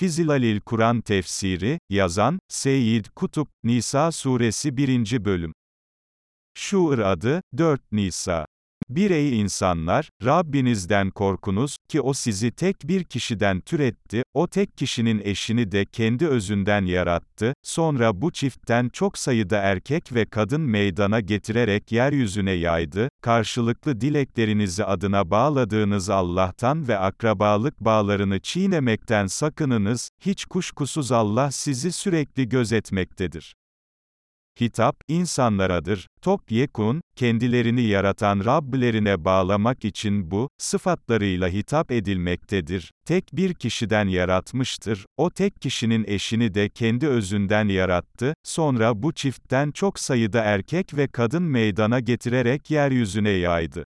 Fizilalil Kur'an Tefsiri, yazan, Seyyid Kutup, Nisa Suresi 1. Bölüm. Şuur adı, 4 Nisa. Bir ey insanlar, Rabbinizden korkunuz, ki o sizi tek bir kişiden türetti, o tek kişinin eşini de kendi özünden yarattı, sonra bu çiftten çok sayıda erkek ve kadın meydana getirerek yeryüzüne yaydı, karşılıklı dileklerinizi adına bağladığınız Allah'tan ve akrabalık bağlarını çiğnemekten sakınınız, hiç kuşkusuz Allah sizi sürekli gözetmektedir. Hitap, insanlaradır, topyekun, kendilerini yaratan Rablerine bağlamak için bu, sıfatlarıyla hitap edilmektedir. Tek bir kişiden yaratmıştır, o tek kişinin eşini de kendi özünden yarattı, sonra bu çiftten çok sayıda erkek ve kadın meydana getirerek yeryüzüne yaydı.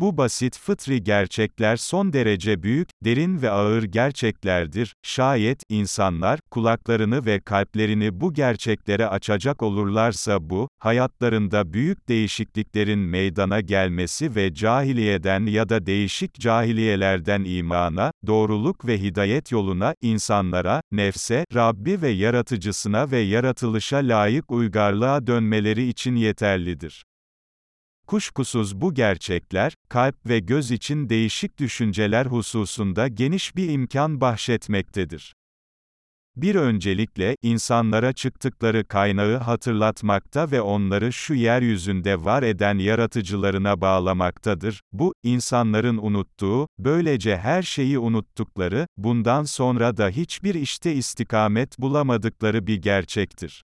Bu basit fıtri gerçekler son derece büyük, derin ve ağır gerçeklerdir. Şayet insanlar kulaklarını ve kalplerini bu gerçeklere açacak olurlarsa bu hayatlarında büyük değişikliklerin meydana gelmesi ve cahiliyeden ya da değişik cahiliyelerden imana, doğruluk ve hidayet yoluna insanlara, nefse, Rabbi ve yaratıcısına ve yaratılışa layık uygarlığa dönmeleri için yeterlidir. Kuşkusuz bu gerçekler, kalp ve göz için değişik düşünceler hususunda geniş bir imkan bahşetmektedir. Bir öncelikle, insanlara çıktıkları kaynağı hatırlatmakta ve onları şu yeryüzünde var eden yaratıcılarına bağlamaktadır. Bu, insanların unuttuğu, böylece her şeyi unuttukları, bundan sonra da hiçbir işte istikamet bulamadıkları bir gerçektir.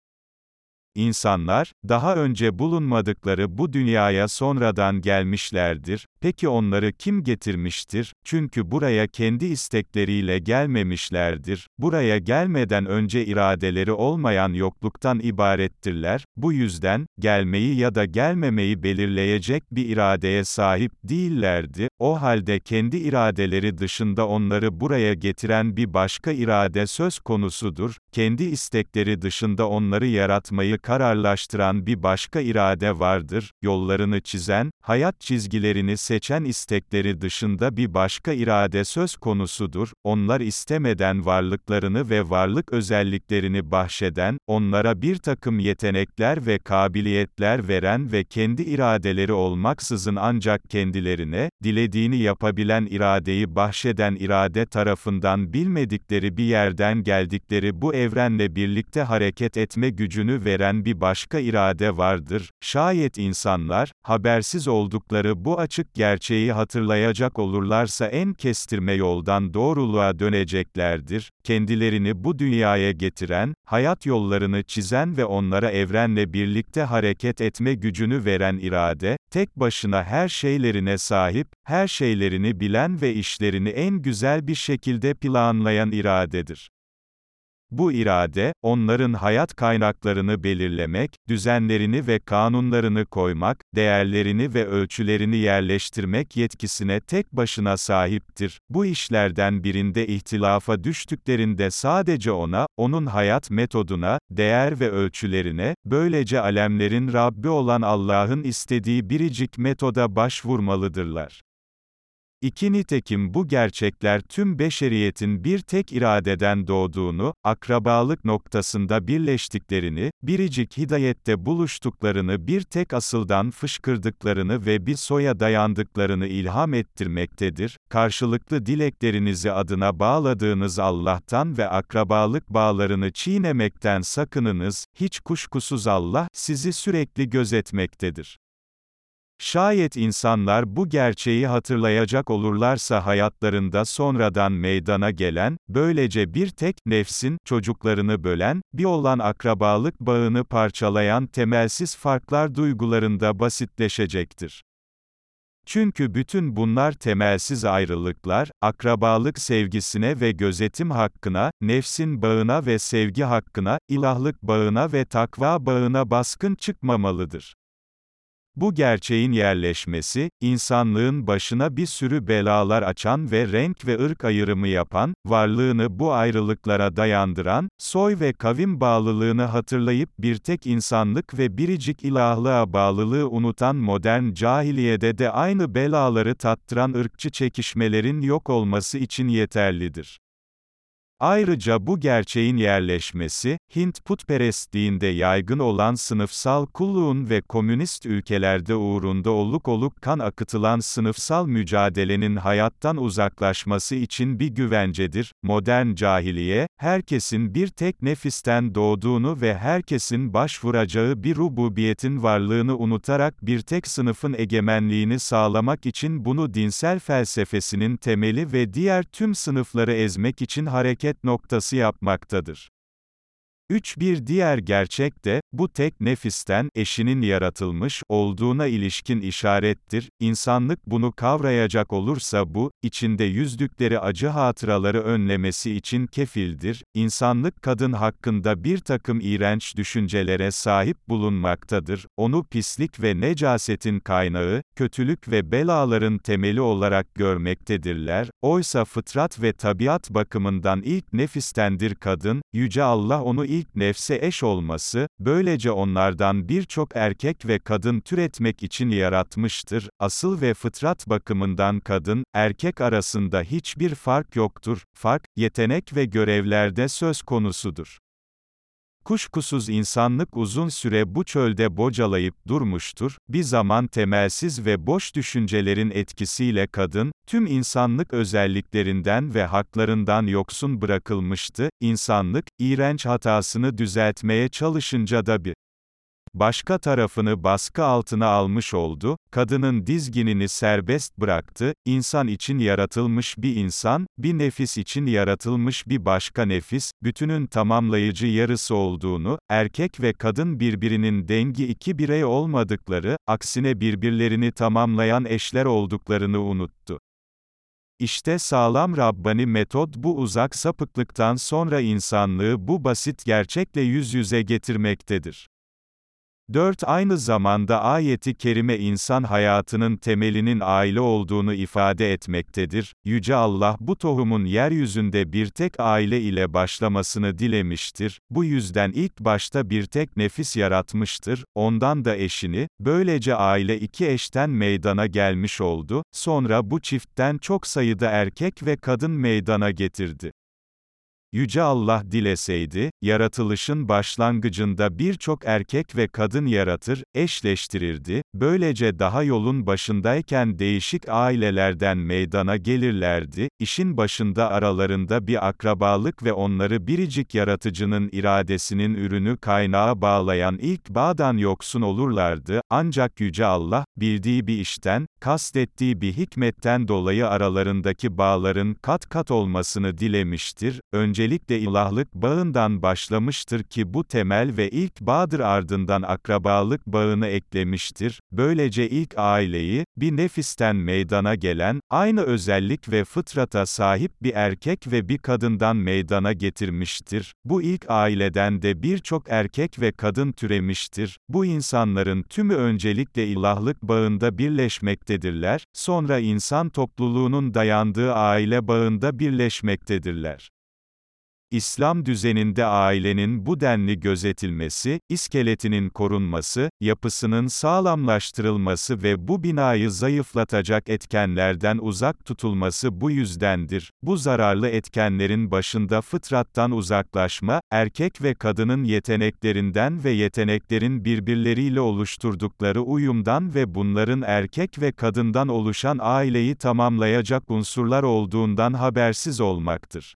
İnsanlar, daha önce bulunmadıkları bu dünyaya sonradan gelmişlerdir, peki onları kim getirmiştir? Çünkü buraya kendi istekleriyle gelmemişlerdir, buraya gelmeden önce iradeleri olmayan yokluktan ibarettirler, bu yüzden, gelmeyi ya da gelmemeyi belirleyecek bir iradeye sahip değillerdi, o halde kendi iradeleri dışında onları buraya getiren bir başka irade söz konusudur, kendi istekleri dışında onları yaratmayı kararlaştıran bir başka irade vardır, yollarını çizen, hayat çizgilerini seçen istekleri dışında bir başka irade söz konusudur, onlar istemeden varlıklarını ve varlık özelliklerini bahşeden, onlara bir takım yetenekler ve kabiliyetler veren ve kendi iradeleri olmaksızın ancak kendilerine, dilediğini yapabilen iradeyi bahşeden irade tarafından bilmedikleri bir yerden geldikleri bu evrenle birlikte hareket etme gücünü veren bir başka irade vardır. Şayet insanlar, habersiz oldukları bu açık gerçeği hatırlayacak olurlarsa en kestirme yoldan doğruluğa döneceklerdir. Kendilerini bu dünyaya getiren, hayat yollarını çizen ve onlara evrenle birlikte hareket etme gücünü veren irade, tek başına her şeylerine sahip, her şeylerini bilen ve işlerini en güzel bir şekilde planlayan iradedir. Bu irade, onların hayat kaynaklarını belirlemek, düzenlerini ve kanunlarını koymak, değerlerini ve ölçülerini yerleştirmek yetkisine tek başına sahiptir. Bu işlerden birinde ihtilafa düştüklerinde sadece ona, onun hayat metoduna, değer ve ölçülerine, böylece alemlerin Rabbi olan Allah'ın istediği biricik metoda başvurmalıdırlar. İki nitekim bu gerçekler tüm beşeriyetin bir tek iradeden doğduğunu, akrabalık noktasında birleştiklerini, biricik hidayette buluştuklarını bir tek asıldan fışkırdıklarını ve bir soya dayandıklarını ilham ettirmektedir. Karşılıklı dileklerinizi adına bağladığınız Allah'tan ve akrabalık bağlarını çiğnemekten sakınınız, hiç kuşkusuz Allah, sizi sürekli gözetmektedir. Şayet insanlar bu gerçeği hatırlayacak olurlarsa hayatlarında sonradan meydana gelen, böylece bir tek, nefsin, çocuklarını bölen, bir olan akrabalık bağını parçalayan temelsiz farklar duygularında basitleşecektir. Çünkü bütün bunlar temelsiz ayrılıklar, akrabalık sevgisine ve gözetim hakkına, nefsin bağına ve sevgi hakkına, ilahlık bağına ve takva bağına baskın çıkmamalıdır. Bu gerçeğin yerleşmesi, insanlığın başına bir sürü belalar açan ve renk ve ırk ayrımı yapan, varlığını bu ayrılıklara dayandıran, soy ve kavim bağlılığını hatırlayıp bir tek insanlık ve biricik ilahlığa bağlılığı unutan modern cahiliyede de aynı belaları tattıran ırkçı çekişmelerin yok olması için yeterlidir. Ayrıca bu gerçeğin yerleşmesi, Hint putperestliğinde yaygın olan sınıfsal kulluğun ve komünist ülkelerde uğrunda oluk oluk kan akıtılan sınıfsal mücadelenin hayattan uzaklaşması için bir güvencedir. Modern cahiliye, herkesin bir tek nefisten doğduğunu ve herkesin başvuracağı bir rububiyetin varlığını unutarak bir tek sınıfın egemenliğini sağlamak için bunu dinsel felsefesinin temeli ve diğer tüm sınıfları ezmek için hareket noktası yapmaktadır. 3. Bir diğer gerçek de, bu tek nefisten, eşinin yaratılmış, olduğuna ilişkin işarettir. İnsanlık bunu kavrayacak olursa bu, içinde yüzdükleri acı hatıraları önlemesi için kefildir. İnsanlık kadın hakkında bir takım iğrenç düşüncelere sahip bulunmaktadır. Onu pislik ve necasetin kaynağı, kötülük ve belaların temeli olarak görmektedirler. Oysa fıtrat ve tabiat bakımından ilk nefistendir kadın, Yüce Allah onu ilk ilk nefse eş olması, böylece onlardan birçok erkek ve kadın türetmek için yaratmıştır. Asıl ve fıtrat bakımından kadın, erkek arasında hiçbir fark yoktur. Fark, yetenek ve görevlerde söz konusudur. Kuşkusuz insanlık uzun süre bu çölde bocalayıp durmuştur, bir zaman temelsiz ve boş düşüncelerin etkisiyle kadın, tüm insanlık özelliklerinden ve haklarından yoksun bırakılmıştı, insanlık, iğrenç hatasını düzeltmeye çalışınca da bir başka tarafını baskı altına almış oldu, kadının dizginini serbest bıraktı, insan için yaratılmış bir insan, bir nefis için yaratılmış bir başka nefis, bütünün tamamlayıcı yarısı olduğunu, erkek ve kadın birbirinin dengi iki birey olmadıkları, aksine birbirlerini tamamlayan eşler olduklarını unuttu. İşte sağlam Rabbani metot bu uzak sapıklıktan sonra insanlığı bu basit gerçekle yüz yüze getirmektedir. 4. Aynı zamanda ayeti kerime insan hayatının temelinin aile olduğunu ifade etmektedir. Yüce Allah bu tohumun yeryüzünde bir tek aile ile başlamasını dilemiştir. Bu yüzden ilk başta bir tek nefis yaratmıştır, ondan da eşini, böylece aile iki eşten meydana gelmiş oldu, sonra bu çiftten çok sayıda erkek ve kadın meydana getirdi. Yüce Allah dileseydi, yaratılışın başlangıcında birçok erkek ve kadın yaratır, eşleştirirdi, böylece daha yolun başındayken değişik ailelerden meydana gelirlerdi, işin başında aralarında bir akrabalık ve onları biricik yaratıcının iradesinin ürünü kaynağa bağlayan ilk bağdan yoksun olurlardı, ancak Yüce Allah, bildiği bir işten, kastettiği bir hikmetten dolayı aralarındaki bağların kat kat olmasını dilemiştir, önce öncelikle ilahlık bağından başlamıştır ki bu temel ve ilk bağdır ardından akrabalık bağını eklemiştir, böylece ilk aileyi, bir nefisten meydana gelen, aynı özellik ve fıtrata sahip bir erkek ve bir kadından meydana getirmiştir. Bu ilk aileden de birçok erkek ve kadın türemiştir. Bu insanların tümü öncelikle ilahlık bağında birleşmektedirler, sonra insan topluluğunun dayandığı aile bağında birleşmektedirler. İslam düzeninde ailenin bu denli gözetilmesi, iskeletinin korunması, yapısının sağlamlaştırılması ve bu binayı zayıflatacak etkenlerden uzak tutulması bu yüzdendir. Bu zararlı etkenlerin başında fıtrattan uzaklaşma, erkek ve kadının yeteneklerinden ve yeteneklerin birbirleriyle oluşturdukları uyumdan ve bunların erkek ve kadından oluşan aileyi tamamlayacak unsurlar olduğundan habersiz olmaktır.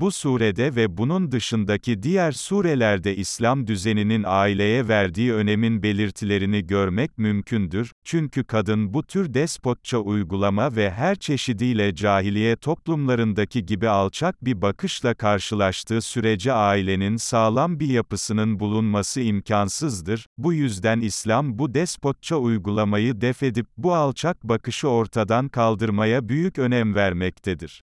Bu surede ve bunun dışındaki diğer surelerde İslam düzeninin aileye verdiği önemin belirtilerini görmek mümkündür, çünkü kadın bu tür despotça uygulama ve her çeşidiyle cahiliye toplumlarındaki gibi alçak bir bakışla karşılaştığı sürece ailenin sağlam bir yapısının bulunması imkansızdır, bu yüzden İslam bu despotça uygulamayı defedip bu alçak bakışı ortadan kaldırmaya büyük önem vermektedir.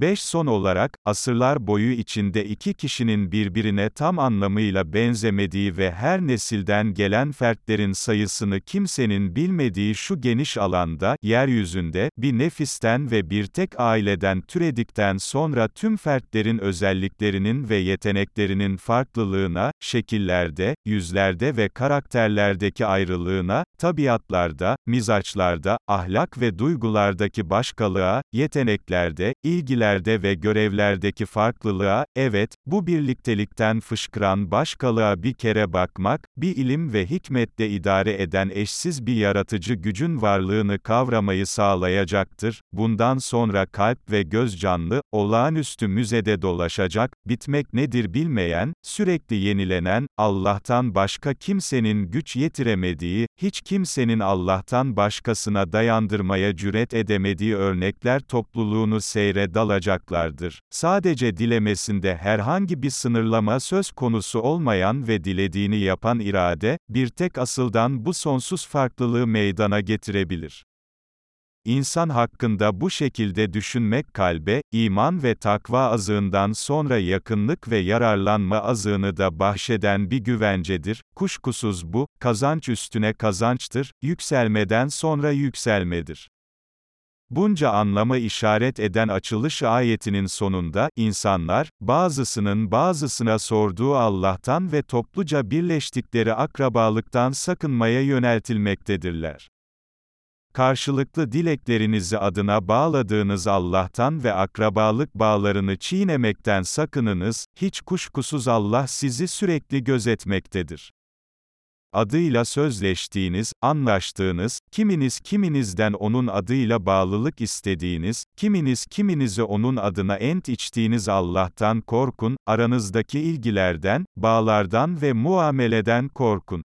5 Son olarak, asırlar boyu içinde iki kişinin birbirine tam anlamıyla benzemediği ve her nesilden gelen fertlerin sayısını kimsenin bilmediği şu geniş alanda, yeryüzünde, bir nefisten ve bir tek aileden türedikten sonra tüm fertlerin özelliklerinin ve yeteneklerinin farklılığına, şekillerde, yüzlerde ve karakterlerdeki ayrılığına, tabiatlarda, mizaçlarda, ahlak ve duygulardaki başkalığa, yeteneklerde, ilgilendirmeye, bilgilerde ve görevlerdeki farklılığa, evet, bu birliktelikten fışkıran başkalığa bir kere bakmak, bir ilim ve hikmetle idare eden eşsiz bir yaratıcı gücün varlığını kavramayı sağlayacaktır. Bundan sonra kalp ve göz canlı, olağanüstü müzede dolaşacak, bitmek nedir bilmeyen, sürekli yenilenen, Allah'tan başka kimsenin güç yetiremediği, hiç kimsenin Allah'tan başkasına dayandırmaya cüret edemediği örnekler topluluğunu seyre dalacaklardır. Sadece dilemesinde herhangi bir sınırlama söz konusu olmayan ve dilediğini yapan irade, bir tek asıldan bu sonsuz farklılığı meydana getirebilir. İnsan hakkında bu şekilde düşünmek kalbe, iman ve takva azığından sonra yakınlık ve yararlanma azığını da bahşeden bir güvencedir. Kuşkusuz bu, kazanç üstüne kazançtır, yükselmeden sonra yükselmedir. Bunca anlama işaret eden açılış ayetinin sonunda, insanlar, bazısının bazısına sorduğu Allah'tan ve topluca birleştikleri akrabalıktan sakınmaya yöneltilmektedirler. Karşılıklı dileklerinizi adına bağladığınız Allah'tan ve akrabalık bağlarını çiğnemekten sakınınız, hiç kuşkusuz Allah sizi sürekli gözetmektedir adıyla sözleştiğiniz, anlaştığınız, kiminiz kiminizden onun adıyla bağlılık istediğiniz, kiminiz kiminizi onun adına ent içtiğiniz Allah'tan korkun, aranızdaki ilgilerden, bağlardan ve muameleden korkun.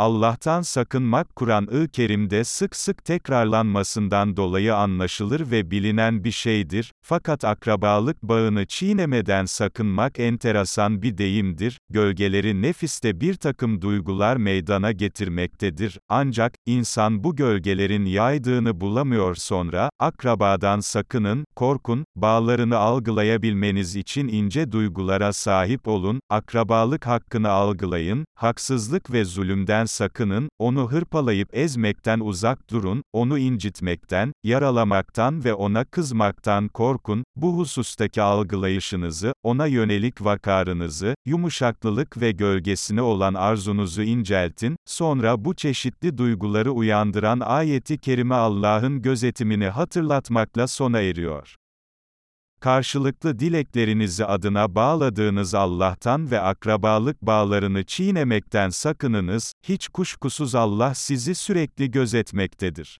Allah'tan sakınmak Kur'an-ı Kerim'de sık sık tekrarlanmasından dolayı anlaşılır ve bilinen bir şeydir, fakat akrabalık bağını çiğnemeden sakınmak enteresan bir deyimdir, gölgeleri nefiste bir takım duygular meydana getirmektedir, ancak, insan bu gölgelerin yaydığını bulamıyor sonra, akrabadan sakının, korkun, bağlarını algılayabilmeniz için ince duygulara sahip olun, akrabalık hakkını algılayın, haksızlık ve zulümden sakının, onu hırpalayıp ezmekten uzak durun, onu incitmekten, yaralamaktan ve ona kızmaktan korkun, bu husustaki algılayışınızı, ona yönelik vakarınızı, yumuşaklılık ve gölgesine olan arzunuzu inceltin, sonra bu çeşitli duyguları uyandıran ayeti kerime Allah'ın gözetimini hatırlatmakla sona eriyor karşılıklı dileklerinizi adına bağladığınız Allah'tan ve akrabalık bağlarını çiğnemekten sakınınız, hiç kuşkusuz Allah sizi sürekli gözetmektedir.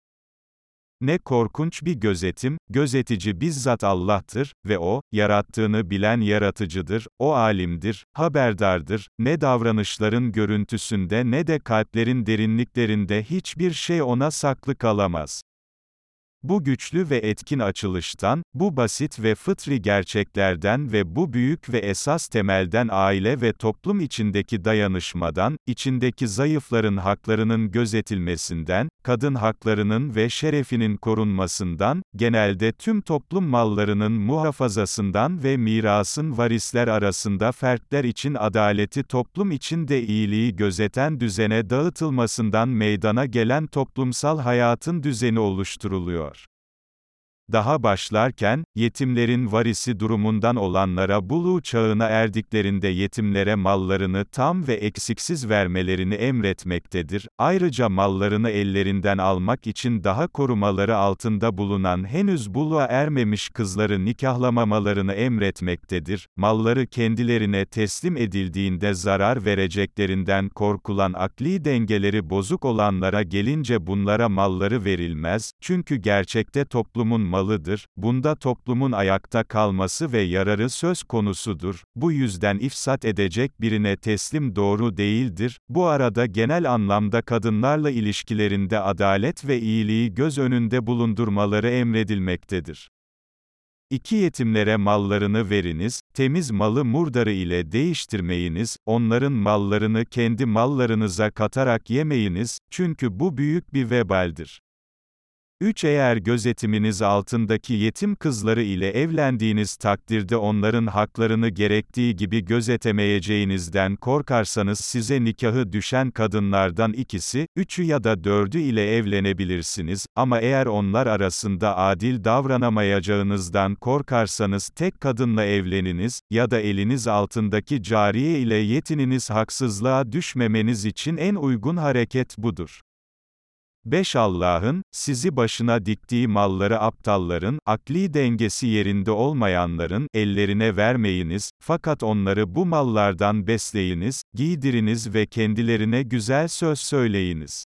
Ne korkunç bir gözetim, gözetici bizzat Allah'tır ve O, yarattığını bilen yaratıcıdır, O alimdir, haberdardır, ne davranışların görüntüsünde ne de kalplerin derinliklerinde hiçbir şey ona saklı kalamaz. Bu güçlü ve etkin açılıştan, bu basit ve fıtri gerçeklerden ve bu büyük ve esas temelden aile ve toplum içindeki dayanışmadan, içindeki zayıfların haklarının gözetilmesinden, kadın haklarının ve şerefinin korunmasından, genelde tüm toplum mallarının muhafazasından ve mirasın varisler arasında fertler için adaleti toplum içinde iyiliği gözeten düzene dağıtılmasından meydana gelen toplumsal hayatın düzeni oluşturuluyor. Daha başlarken, yetimlerin varisi durumundan olanlara buluğ çağına erdiklerinde yetimlere mallarını tam ve eksiksiz vermelerini emretmektedir. Ayrıca mallarını ellerinden almak için daha korumaları altında bulunan henüz buluğa ermemiş kızları nikahlamamalarını emretmektedir. Malları kendilerine teslim edildiğinde zarar vereceklerinden korkulan akli dengeleri bozuk olanlara gelince bunlara malları verilmez, çünkü gerçekte toplumun malı olmalıdır, bunda toplumun ayakta kalması ve yararı söz konusudur, bu yüzden ifsat edecek birine teslim doğru değildir, bu arada genel anlamda kadınlarla ilişkilerinde adalet ve iyiliği göz önünde bulundurmaları emredilmektedir. İki yetimlere mallarını veriniz, temiz malı murdarı ile değiştirmeyiniz, onların mallarını kendi mallarınıza katarak yemeyiniz, çünkü bu büyük bir vebaldir. 3. Eğer gözetiminiz altındaki yetim kızları ile evlendiğiniz takdirde onların haklarını gerektiği gibi gözetemeyeceğinizden korkarsanız size nikahı düşen kadınlardan ikisi, üçü ya da dördü ile evlenebilirsiniz, ama eğer onlar arasında adil davranamayacağınızdan korkarsanız tek kadınla evleniniz, ya da eliniz altındaki cariye ile yetininiz haksızlığa düşmemeniz için en uygun hareket budur. 5 Allah'ın, sizi başına diktiği malları aptalların, akli dengesi yerinde olmayanların, ellerine vermeyiniz, fakat onları bu mallardan besleyiniz, giydiriniz ve kendilerine güzel söz söyleyiniz.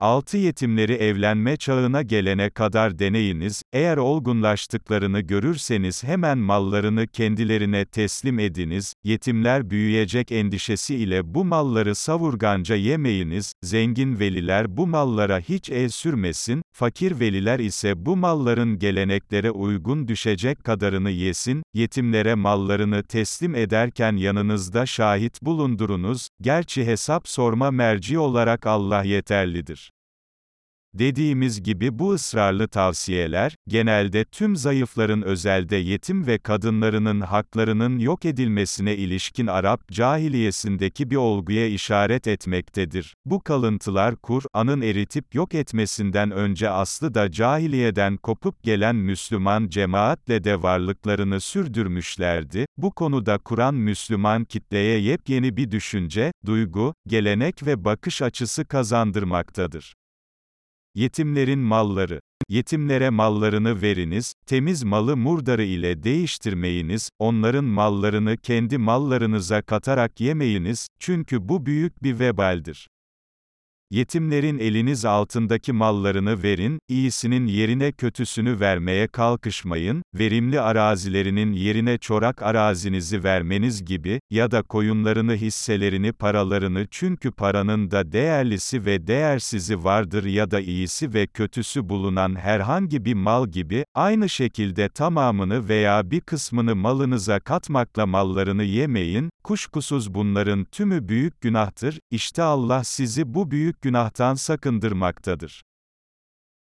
Altı yetimleri evlenme çağına gelene kadar deneyiniz, eğer olgunlaştıklarını görürseniz hemen mallarını kendilerine teslim ediniz, yetimler büyüyecek endişesi ile bu malları savurganca yemeyiniz, zengin veliler bu mallara hiç el sürmesin, fakir veliler ise bu malların geleneklere uygun düşecek kadarını yesin, yetimlere mallarını teslim ederken yanınızda şahit bulundurunuz, gerçi hesap sorma merci olarak Allah yeterlidir. Dediğimiz gibi bu ısrarlı tavsiyeler, genelde tüm zayıfların özelde yetim ve kadınlarının haklarının yok edilmesine ilişkin Arap cahiliyesindeki bir olguya işaret etmektedir. Bu kalıntılar Kur'an'ın eritip yok etmesinden önce aslı da cahiliyeden kopup gelen Müslüman cemaatle de varlıklarını sürdürmüşlerdi. Bu konuda Kur'an Müslüman kitleye yepyeni bir düşünce, duygu, gelenek ve bakış açısı kazandırmaktadır. Yetimlerin malları. Yetimlere mallarını veriniz, temiz malı murdarı ile değiştirmeyiniz, onların mallarını kendi mallarınıza katarak yemeyiniz, çünkü bu büyük bir vebaldir. Yetimlerin eliniz altındaki mallarını verin, iyisinin yerine kötüsünü vermeye kalkışmayın, verimli arazilerinin yerine çorak arazinizi vermeniz gibi, ya da koyunlarını hisselerini paralarını çünkü paranın da değerlisi ve değersizi vardır ya da iyisi ve kötüsü bulunan herhangi bir mal gibi, aynı şekilde tamamını veya bir kısmını malınıza katmakla mallarını yemeyin, kuşkusuz bunların tümü büyük günahtır, işte Allah sizi bu büyük büyük günahtan sakındırmaktadır.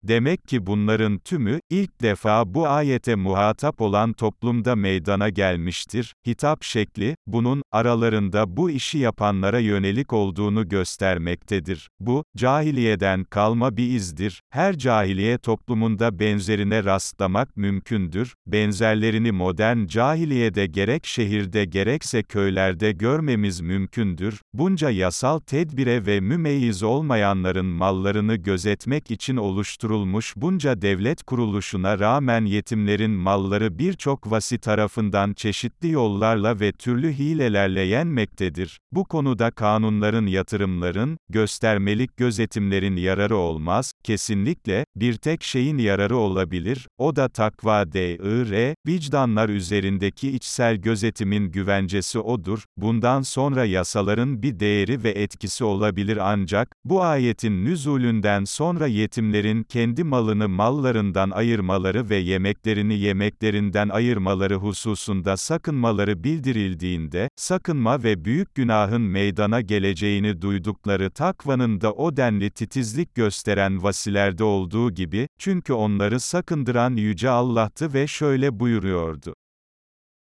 Demek ki bunların tümü, ilk defa bu ayete muhatap olan toplumda meydana gelmiştir. Hitap şekli, bunun, aralarında bu işi yapanlara yönelik olduğunu göstermektedir. Bu, cahiliyeden kalma bir izdir. Her cahiliye toplumunda benzerine rastlamak mümkündür. Benzerlerini modern cahiliyede gerek şehirde gerekse köylerde görmemiz mümkündür. Bunca yasal tedbire ve mümeyyiz olmayanların mallarını gözetmek için oluşturulmaktadır oluşturulmuş bunca devlet kuruluşuna rağmen yetimlerin malları birçok vasi tarafından çeşitli yollarla ve türlü hilelerle yenmektedir. Bu konuda kanunların yatırımların, göstermelik gözetimlerin yararı olmaz, kesinlikle, bir tek şeyin yararı olabilir, o da takva d.i.r., vicdanlar üzerindeki içsel gözetimin güvencesi odur, bundan sonra yasaların bir değeri ve etkisi olabilir ancak, bu ayetin nüzulünden sonra yetimlerin kendi malını mallarından ayırmaları ve yemeklerini yemeklerinden ayırmaları hususunda sakınmaları bildirildiğinde, sakınma ve büyük günahın meydana geleceğini duydukları takvanın da o denli titizlik gösteren vasilerde olduğu gibi, çünkü onları sakındıran Yüce Allah'tı ve şöyle buyuruyordu.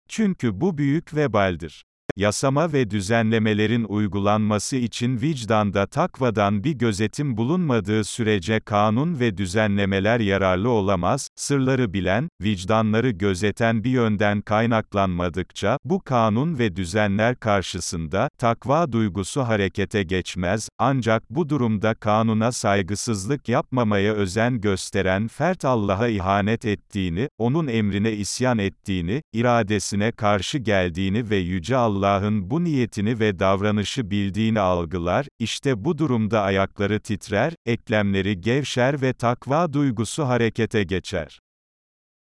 Çünkü bu büyük vebaldir yasama ve düzenlemelerin uygulanması için vicdanda takvadan bir gözetim bulunmadığı sürece kanun ve düzenlemeler yararlı olamaz, sırları bilen, vicdanları gözeten bir yönden kaynaklanmadıkça, bu kanun ve düzenler karşısında, takva duygusu harekete geçmez, ancak bu durumda kanuna saygısızlık yapmamaya özen gösteren fert Allah'a ihanet ettiğini, onun emrine isyan ettiğini, iradesine karşı geldiğini ve Yüce Allah Allah'ın bu niyetini ve davranışı bildiğini algılar, işte bu durumda ayakları titrer, eklemleri gevşer ve takva duygusu harekete geçer.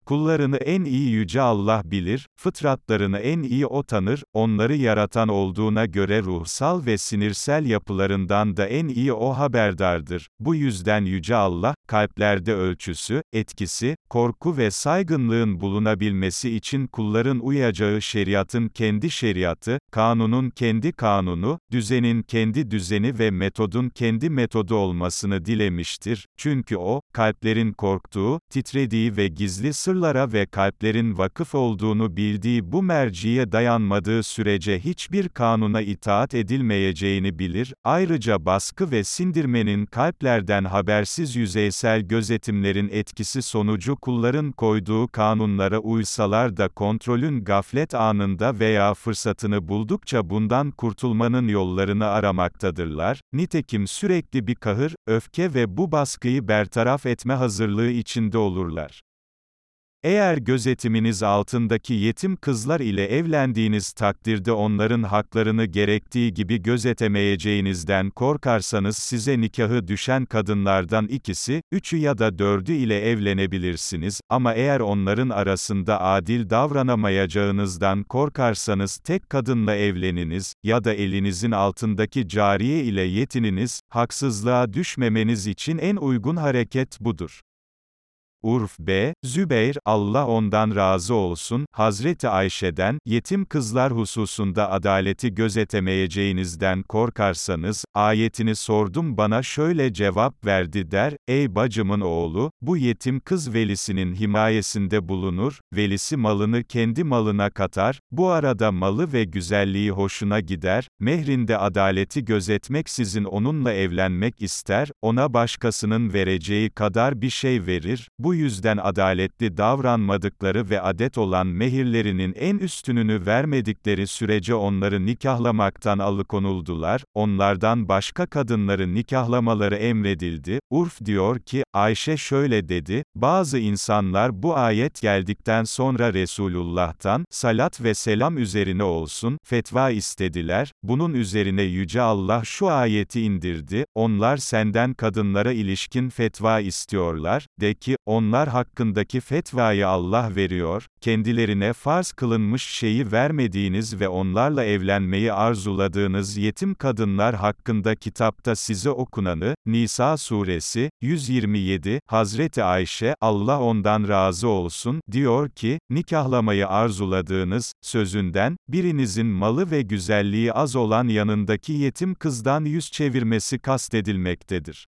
Kullarını en iyi Yüce Allah bilir, fıtratlarını en iyi O tanır, onları yaratan olduğuna göre ruhsal ve sinirsel yapılarından da en iyi O haberdardır. Bu yüzden Yüce Allah, kalplerde ölçüsü, etkisi, korku ve saygınlığın bulunabilmesi için kulların uyacağı şeriatın kendi şeriatı, kanunun kendi kanunu, düzenin kendi düzeni ve metodun kendi metodu olmasını dilemiştir. Çünkü O, kalplerin korktuğu, titrediği ve gizli sır sırlara ve kalplerin vakıf olduğunu bildiği bu merciye dayanmadığı sürece hiçbir kanuna itaat edilmeyeceğini bilir, ayrıca baskı ve sindirmenin kalplerden habersiz yüzeysel gözetimlerin etkisi sonucu kulların koyduğu kanunlara uysalar da kontrolün gaflet anında veya fırsatını buldukça bundan kurtulmanın yollarını aramaktadırlar, nitekim sürekli bir kahır, öfke ve bu baskıyı bertaraf etme hazırlığı içinde olurlar. Eğer gözetiminiz altındaki yetim kızlar ile evlendiğiniz takdirde onların haklarını gerektiği gibi gözetemeyeceğinizden korkarsanız size nikahı düşen kadınlardan ikisi, üçü ya da dördü ile evlenebilirsiniz, ama eğer onların arasında adil davranamayacağınızdan korkarsanız tek kadınla evleniniz, ya da elinizin altındaki cariye ile yetininiz, haksızlığa düşmemeniz için en uygun hareket budur. Urf B. Zübeyr, Allah ondan razı olsun, Hazreti Ayşe'den, yetim kızlar hususunda adaleti gözetemeyeceğinizden korkarsanız, ayetini sordum bana şöyle cevap verdi der, ey bacımın oğlu, bu yetim kız velisinin himayesinde bulunur, velisi malını kendi malına katar, bu arada malı ve güzelliği hoşuna gider, mehrinde adaleti gözetmeksizin onunla evlenmek ister, ona başkasının vereceği kadar bir şey verir, bu bu yüzden adaletli davranmadıkları ve adet olan mehirlerinin en üstününü vermedikleri sürece onları nikahlamaktan alıkonuldular, onlardan başka kadınları nikahlamaları emredildi. Urf diyor ki, Ayşe şöyle dedi, bazı insanlar bu ayet geldikten sonra Resulullah'tan, salat ve selam üzerine olsun, fetva istediler, bunun üzerine Yüce Allah şu ayeti indirdi, onlar senden kadınlara ilişkin fetva istiyorlar, de ki, onlar hakkındaki fetvayı Allah veriyor, kendilerine farz kılınmış şeyi vermediğiniz ve onlarla evlenmeyi arzuladığınız yetim kadınlar hakkında kitapta size okunanı, Nisa suresi, 127, Hazreti Ayşe, Allah ondan razı olsun, diyor ki, nikahlamayı arzuladığınız, sözünden, birinizin malı ve güzelliği az olan yanındaki yetim kızdan yüz çevirmesi kastedilmektedir.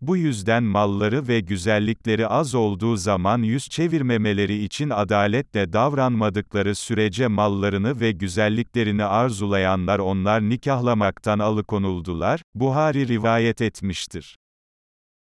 Bu yüzden malları ve güzellikleri az olduğu zaman yüz çevirmemeleri için adaletle davranmadıkları sürece mallarını ve güzelliklerini arzulayanlar onlar nikahlamaktan alıkonuldular, Buhari rivayet etmiştir.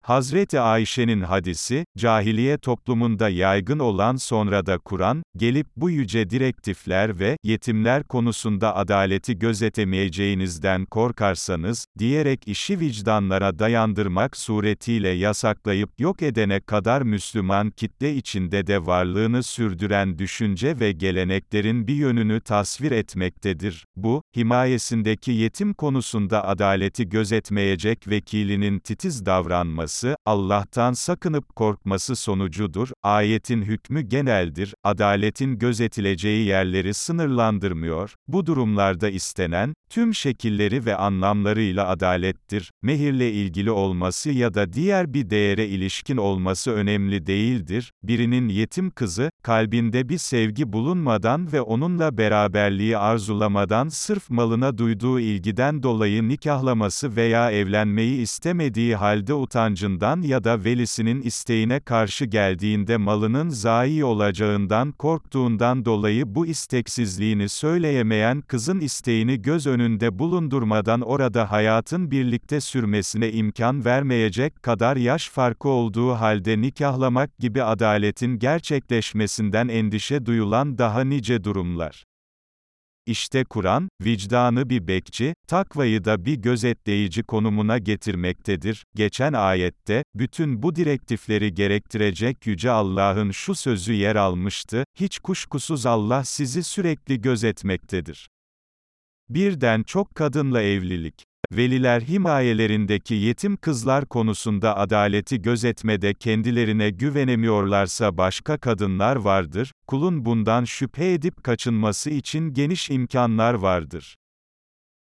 Hazreti Ayşe'nin hadisi, cahiliye toplumunda yaygın olan sonra da Kur'an, gelip bu yüce direktifler ve yetimler konusunda adaleti gözetemeyeceğinizden korkarsanız, diyerek işi vicdanlara dayandırmak suretiyle yasaklayıp yok edene kadar Müslüman kitle içinde de varlığını sürdüren düşünce ve geleneklerin bir yönünü tasvir etmektedir. Bu, himayesindeki yetim konusunda adaleti gözetmeyecek vekilinin titiz davranması, olması, Allah'tan sakınıp korkması sonucudur. Ayetin hükmü geneldir, adaletin gözetileceği yerleri sınırlandırmıyor. Bu durumlarda istenen, tüm şekilleri ve anlamlarıyla adalettir. Mehirle ilgili olması ya da diğer bir değere ilişkin olması önemli değildir. Birinin yetim kızı, kalbinde bir sevgi bulunmadan ve onunla beraberliği arzulamadan sırf malına duyduğu ilgiden dolayı nikahlaması veya evlenmeyi istemediği halde utancı utancından ya da velisinin isteğine karşı geldiğinde malının zayi olacağından korktuğundan dolayı bu isteksizliğini söyleyemeyen kızın isteğini göz önünde bulundurmadan orada hayatın birlikte sürmesine imkan vermeyecek kadar yaş farkı olduğu halde nikahlamak gibi adaletin gerçekleşmesinden endişe duyulan daha nice durumlar. İşte Kur'an, vicdanı bir bekçi, takvayı da bir gözetleyici konumuna getirmektedir. Geçen ayette, bütün bu direktifleri gerektirecek Yüce Allah'ın şu sözü yer almıştı, hiç kuşkusuz Allah sizi sürekli gözetmektedir. Birden çok kadınla evlilik. Veliler himayelerindeki yetim kızlar konusunda adaleti gözetmede kendilerine güvenemiyorlarsa başka kadınlar vardır, kulun bundan şüphe edip kaçınması için geniş imkanlar vardır.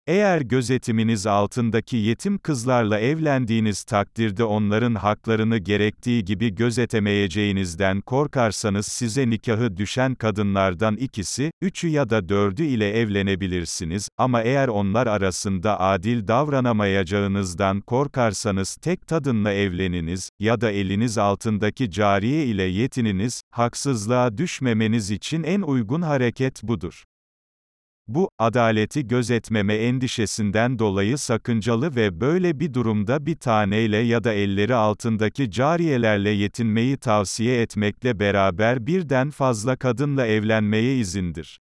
Eğer gözetiminiz altındaki yetim kızlarla evlendiğiniz takdirde onların haklarını gerektiği gibi gözetemeyeceğinizden korkarsanız size nikahı düşen kadınlardan ikisi, üçü ya da dördü ile evlenebilirsiniz, ama eğer onlar arasında adil davranamayacağınızdan korkarsanız tek tadınla evleniniz, ya da eliniz altındaki cariye ile yetininiz, haksızlığa düşmemeniz için en uygun hareket budur. Bu, adaleti gözetmeme endişesinden dolayı sakıncalı ve böyle bir durumda bir taneyle ya da elleri altındaki cariyelerle yetinmeyi tavsiye etmekle beraber birden fazla kadınla evlenmeye izindir.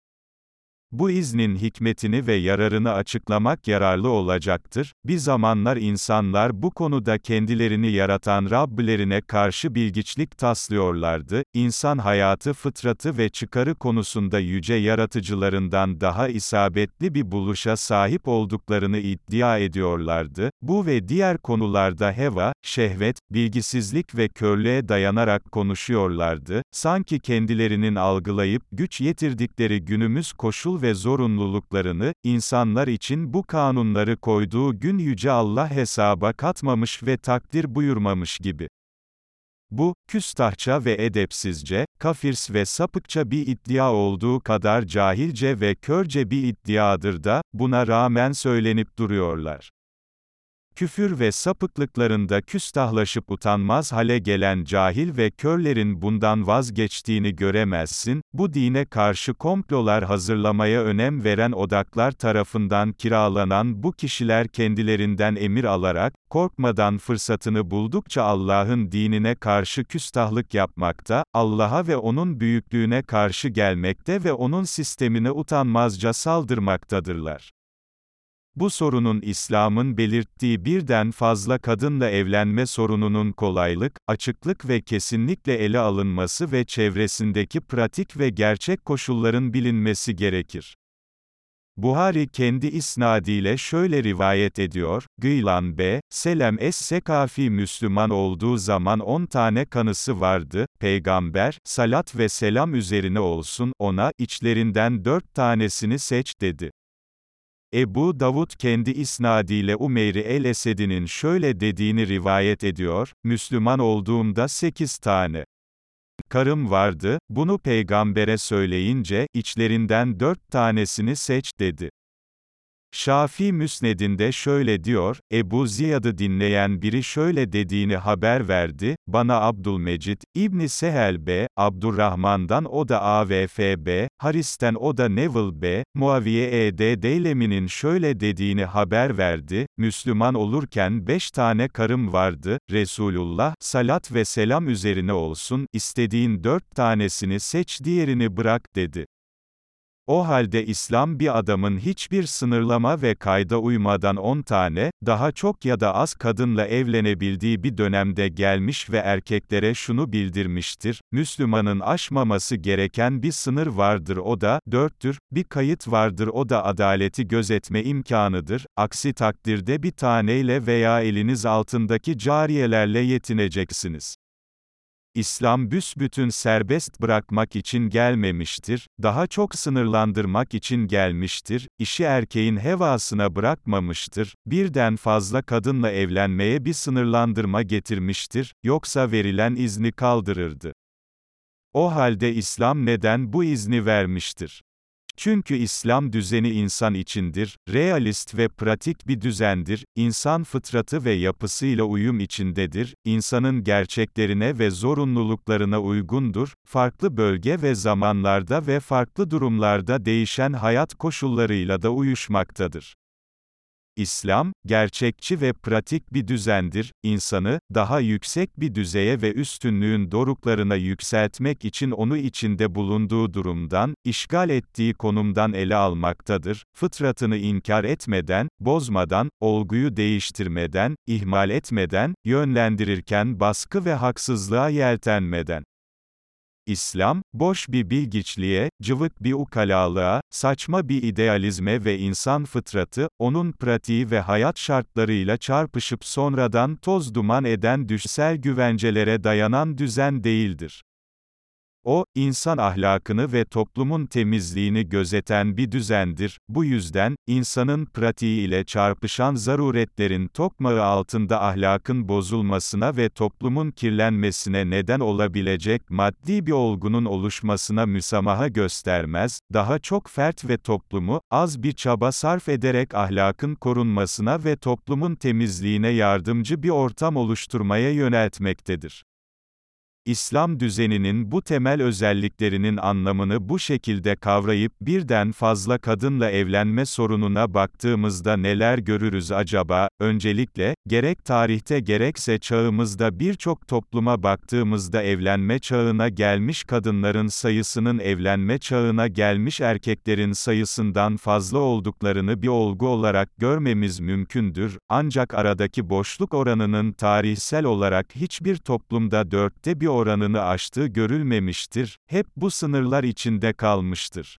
Bu iznin hikmetini ve yararını açıklamak yararlı olacaktır. Bir zamanlar insanlar bu konuda kendilerini yaratan Rablerine karşı bilgiçlik taslıyorlardı. İnsan hayatı fıtratı ve çıkarı konusunda yüce yaratıcılarından daha isabetli bir buluşa sahip olduklarını iddia ediyorlardı. Bu ve diğer konularda heva, şehvet, bilgisizlik ve körlüğe dayanarak konuşuyorlardı. Sanki kendilerinin algılayıp güç yetirdikleri günümüz koşul ve zorunluluklarını, insanlar için bu kanunları koyduğu gün Yüce Allah hesaba katmamış ve takdir buyurmamış gibi. Bu, küstahça ve edepsizce, kafirs ve sapıkça bir iddia olduğu kadar cahilce ve körce bir iddiadır da, buna rağmen söylenip duruyorlar. Küfür ve sapıklıklarında küstahlaşıp utanmaz hale gelen cahil ve körlerin bundan vazgeçtiğini göremezsin, bu dine karşı komplolar hazırlamaya önem veren odaklar tarafından kiralanan bu kişiler kendilerinden emir alarak, korkmadan fırsatını buldukça Allah'ın dinine karşı küstahlık yapmakta, Allah'a ve O'nun büyüklüğüne karşı gelmekte ve O'nun sistemine utanmazca saldırmaktadırlar. Bu sorunun İslam'ın belirttiği birden fazla kadınla evlenme sorununun kolaylık, açıklık ve kesinlikle ele alınması ve çevresindeki pratik ve gerçek koşulların bilinmesi gerekir. Buhari kendi isnadiyle şöyle rivayet ediyor, Gıylan B. Selem Es-Sekafi Müslüman olduğu zaman 10 tane kanısı vardı, peygamber, salat ve selam üzerine olsun, ona, içlerinden 4 tanesini seç, dedi. Ebu Davud kendi isnadiyle Umeyri el-Esedi'nin şöyle dediğini rivayet ediyor, Müslüman olduğumda sekiz tane karım vardı, bunu peygambere söyleyince, içlerinden dört tanesini seç, dedi. Şafi Müsned'inde şöyle diyor, Ebu Ziyad'ı dinleyen biri şöyle dediğini haber verdi, bana Abdülmecid, İbni Sehel B, Abdurrahman'dan o da AVFB, Haris'ten o da Neville B, Muaviye E.D. Deylemi'nin şöyle dediğini haber verdi, Müslüman olurken beş tane karım vardı, Resulullah, salat ve selam üzerine olsun, istediğin dört tanesini seç diğerini bırak, dedi. O halde İslam bir adamın hiçbir sınırlama ve kayda uymadan 10 tane, daha çok ya da az kadınla evlenebildiği bir dönemde gelmiş ve erkeklere şunu bildirmiştir, Müslümanın aşmaması gereken bir sınır vardır o da, dörttür, bir kayıt vardır o da adaleti gözetme imkanıdır, aksi takdirde bir taneyle veya eliniz altındaki cariyelerle yetineceksiniz. İslam büsbütün serbest bırakmak için gelmemiştir, daha çok sınırlandırmak için gelmiştir, işi erkeğin hevasına bırakmamıştır, birden fazla kadınla evlenmeye bir sınırlandırma getirmiştir, yoksa verilen izni kaldırırdı. O halde İslam neden bu izni vermiştir? Çünkü İslam düzeni insan içindir, realist ve pratik bir düzendir, insan fıtratı ve yapısıyla uyum içindedir, insanın gerçeklerine ve zorunluluklarına uygundur, farklı bölge ve zamanlarda ve farklı durumlarda değişen hayat koşullarıyla da uyuşmaktadır. İslam, gerçekçi ve pratik bir düzendir, insanı, daha yüksek bir düzeye ve üstünlüğün doruklarına yükseltmek için onu içinde bulunduğu durumdan, işgal ettiği konumdan ele almaktadır, fıtratını inkar etmeden, bozmadan, olguyu değiştirmeden, ihmal etmeden, yönlendirirken baskı ve haksızlığa yeltenmeden. İslam, boş bir bilgiçliğe, cıvık bir ukalalığa, saçma bir idealizme ve insan fıtratı, onun pratiği ve hayat şartlarıyla çarpışıp sonradan toz duman eden düşsel güvencelere dayanan düzen değildir. O, insan ahlakını ve toplumun temizliğini gözeten bir düzendir. Bu yüzden, insanın pratiği ile çarpışan zaruretlerin tokmağı altında ahlakın bozulmasına ve toplumun kirlenmesine neden olabilecek maddi bir olgunun oluşmasına müsamaha göstermez, daha çok fert ve toplumu, az bir çaba sarf ederek ahlakın korunmasına ve toplumun temizliğine yardımcı bir ortam oluşturmaya yöneltmektedir. İslam düzeninin bu temel özelliklerinin anlamını bu şekilde kavrayıp birden fazla kadınla evlenme sorununa baktığımızda neler görürüz acaba? Öncelikle, gerek tarihte gerekse çağımızda birçok topluma baktığımızda evlenme çağına gelmiş kadınların sayısının evlenme çağına gelmiş erkeklerin sayısından fazla olduklarını bir olgu olarak görmemiz mümkündür, ancak aradaki boşluk oranının tarihsel olarak hiçbir toplumda dörtte bir oranını aştığı görülmemiştir, hep bu sınırlar içinde kalmıştır.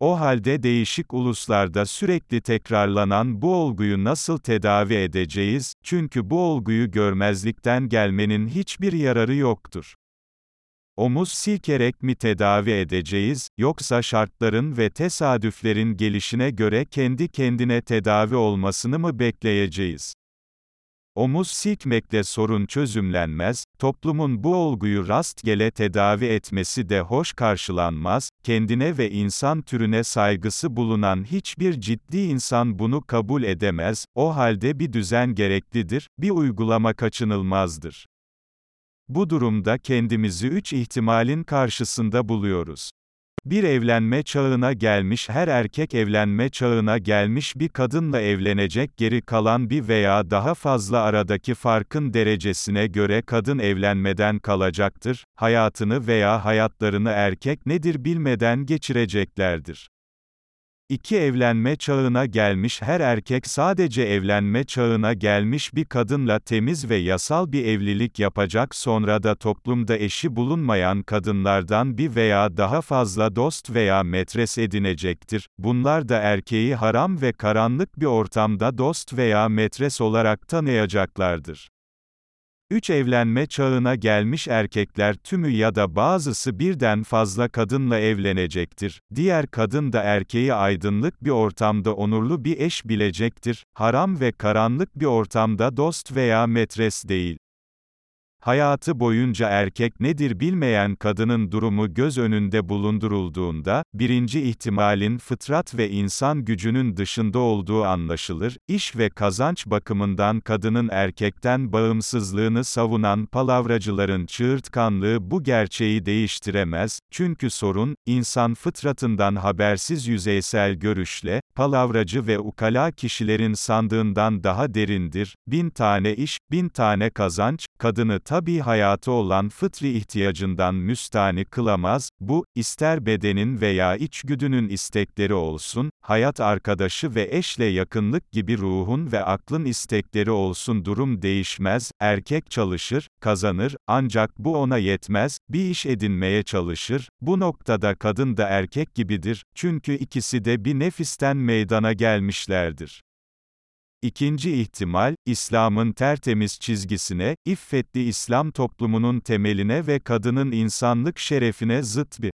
O halde değişik uluslarda sürekli tekrarlanan bu olguyu nasıl tedavi edeceğiz, çünkü bu olguyu görmezlikten gelmenin hiçbir yararı yoktur. Omuz silkerek mi tedavi edeceğiz, yoksa şartların ve tesadüflerin gelişine göre kendi kendine tedavi olmasını mı bekleyeceğiz? Omuz silkmekle sorun çözümlenmez, toplumun bu olguyu rastgele tedavi etmesi de hoş karşılanmaz, kendine ve insan türüne saygısı bulunan hiçbir ciddi insan bunu kabul edemez, o halde bir düzen gereklidir, bir uygulama kaçınılmazdır. Bu durumda kendimizi üç ihtimalin karşısında buluyoruz. Bir evlenme çağına gelmiş her erkek evlenme çağına gelmiş bir kadınla evlenecek geri kalan bir veya daha fazla aradaki farkın derecesine göre kadın evlenmeden kalacaktır, hayatını veya hayatlarını erkek nedir bilmeden geçireceklerdir. İki evlenme çağına gelmiş her erkek sadece evlenme çağına gelmiş bir kadınla temiz ve yasal bir evlilik yapacak sonra da toplumda eşi bulunmayan kadınlardan bir veya daha fazla dost veya metres edinecektir. Bunlar da erkeği haram ve karanlık bir ortamda dost veya metres olarak tanıyacaklardır. Üç evlenme çağına gelmiş erkekler tümü ya da bazısı birden fazla kadınla evlenecektir. Diğer kadın da erkeği aydınlık bir ortamda onurlu bir eş bilecektir. Haram ve karanlık bir ortamda dost veya metres değil. Hayatı boyunca erkek nedir bilmeyen kadının durumu göz önünde bulundurulduğunda, birinci ihtimalin fıtrat ve insan gücünün dışında olduğu anlaşılır, iş ve kazanç bakımından kadının erkekten bağımsızlığını savunan palavracıların çığırtkanlığı bu gerçeği değiştiremez, çünkü sorun, insan fıtratından habersiz yüzeysel görüşle, palavracı ve ukala kişilerin sandığından daha derindir, bin tane iş, bin tane kazanç, kadını tabi hayatı olan fıtri ihtiyacından müstani kılamaz, bu, ister bedenin veya içgüdünün istekleri olsun, hayat arkadaşı ve eşle yakınlık gibi ruhun ve aklın istekleri olsun durum değişmez, erkek çalışır, kazanır, ancak bu ona yetmez, bir iş edinmeye çalışır, bu noktada kadın da erkek gibidir, çünkü ikisi de bir nefisten meydana gelmişlerdir. İkinci ihtimal, İslam'ın tertemiz çizgisine, iffetli İslam toplumunun temeline ve kadının insanlık şerefine zıt bir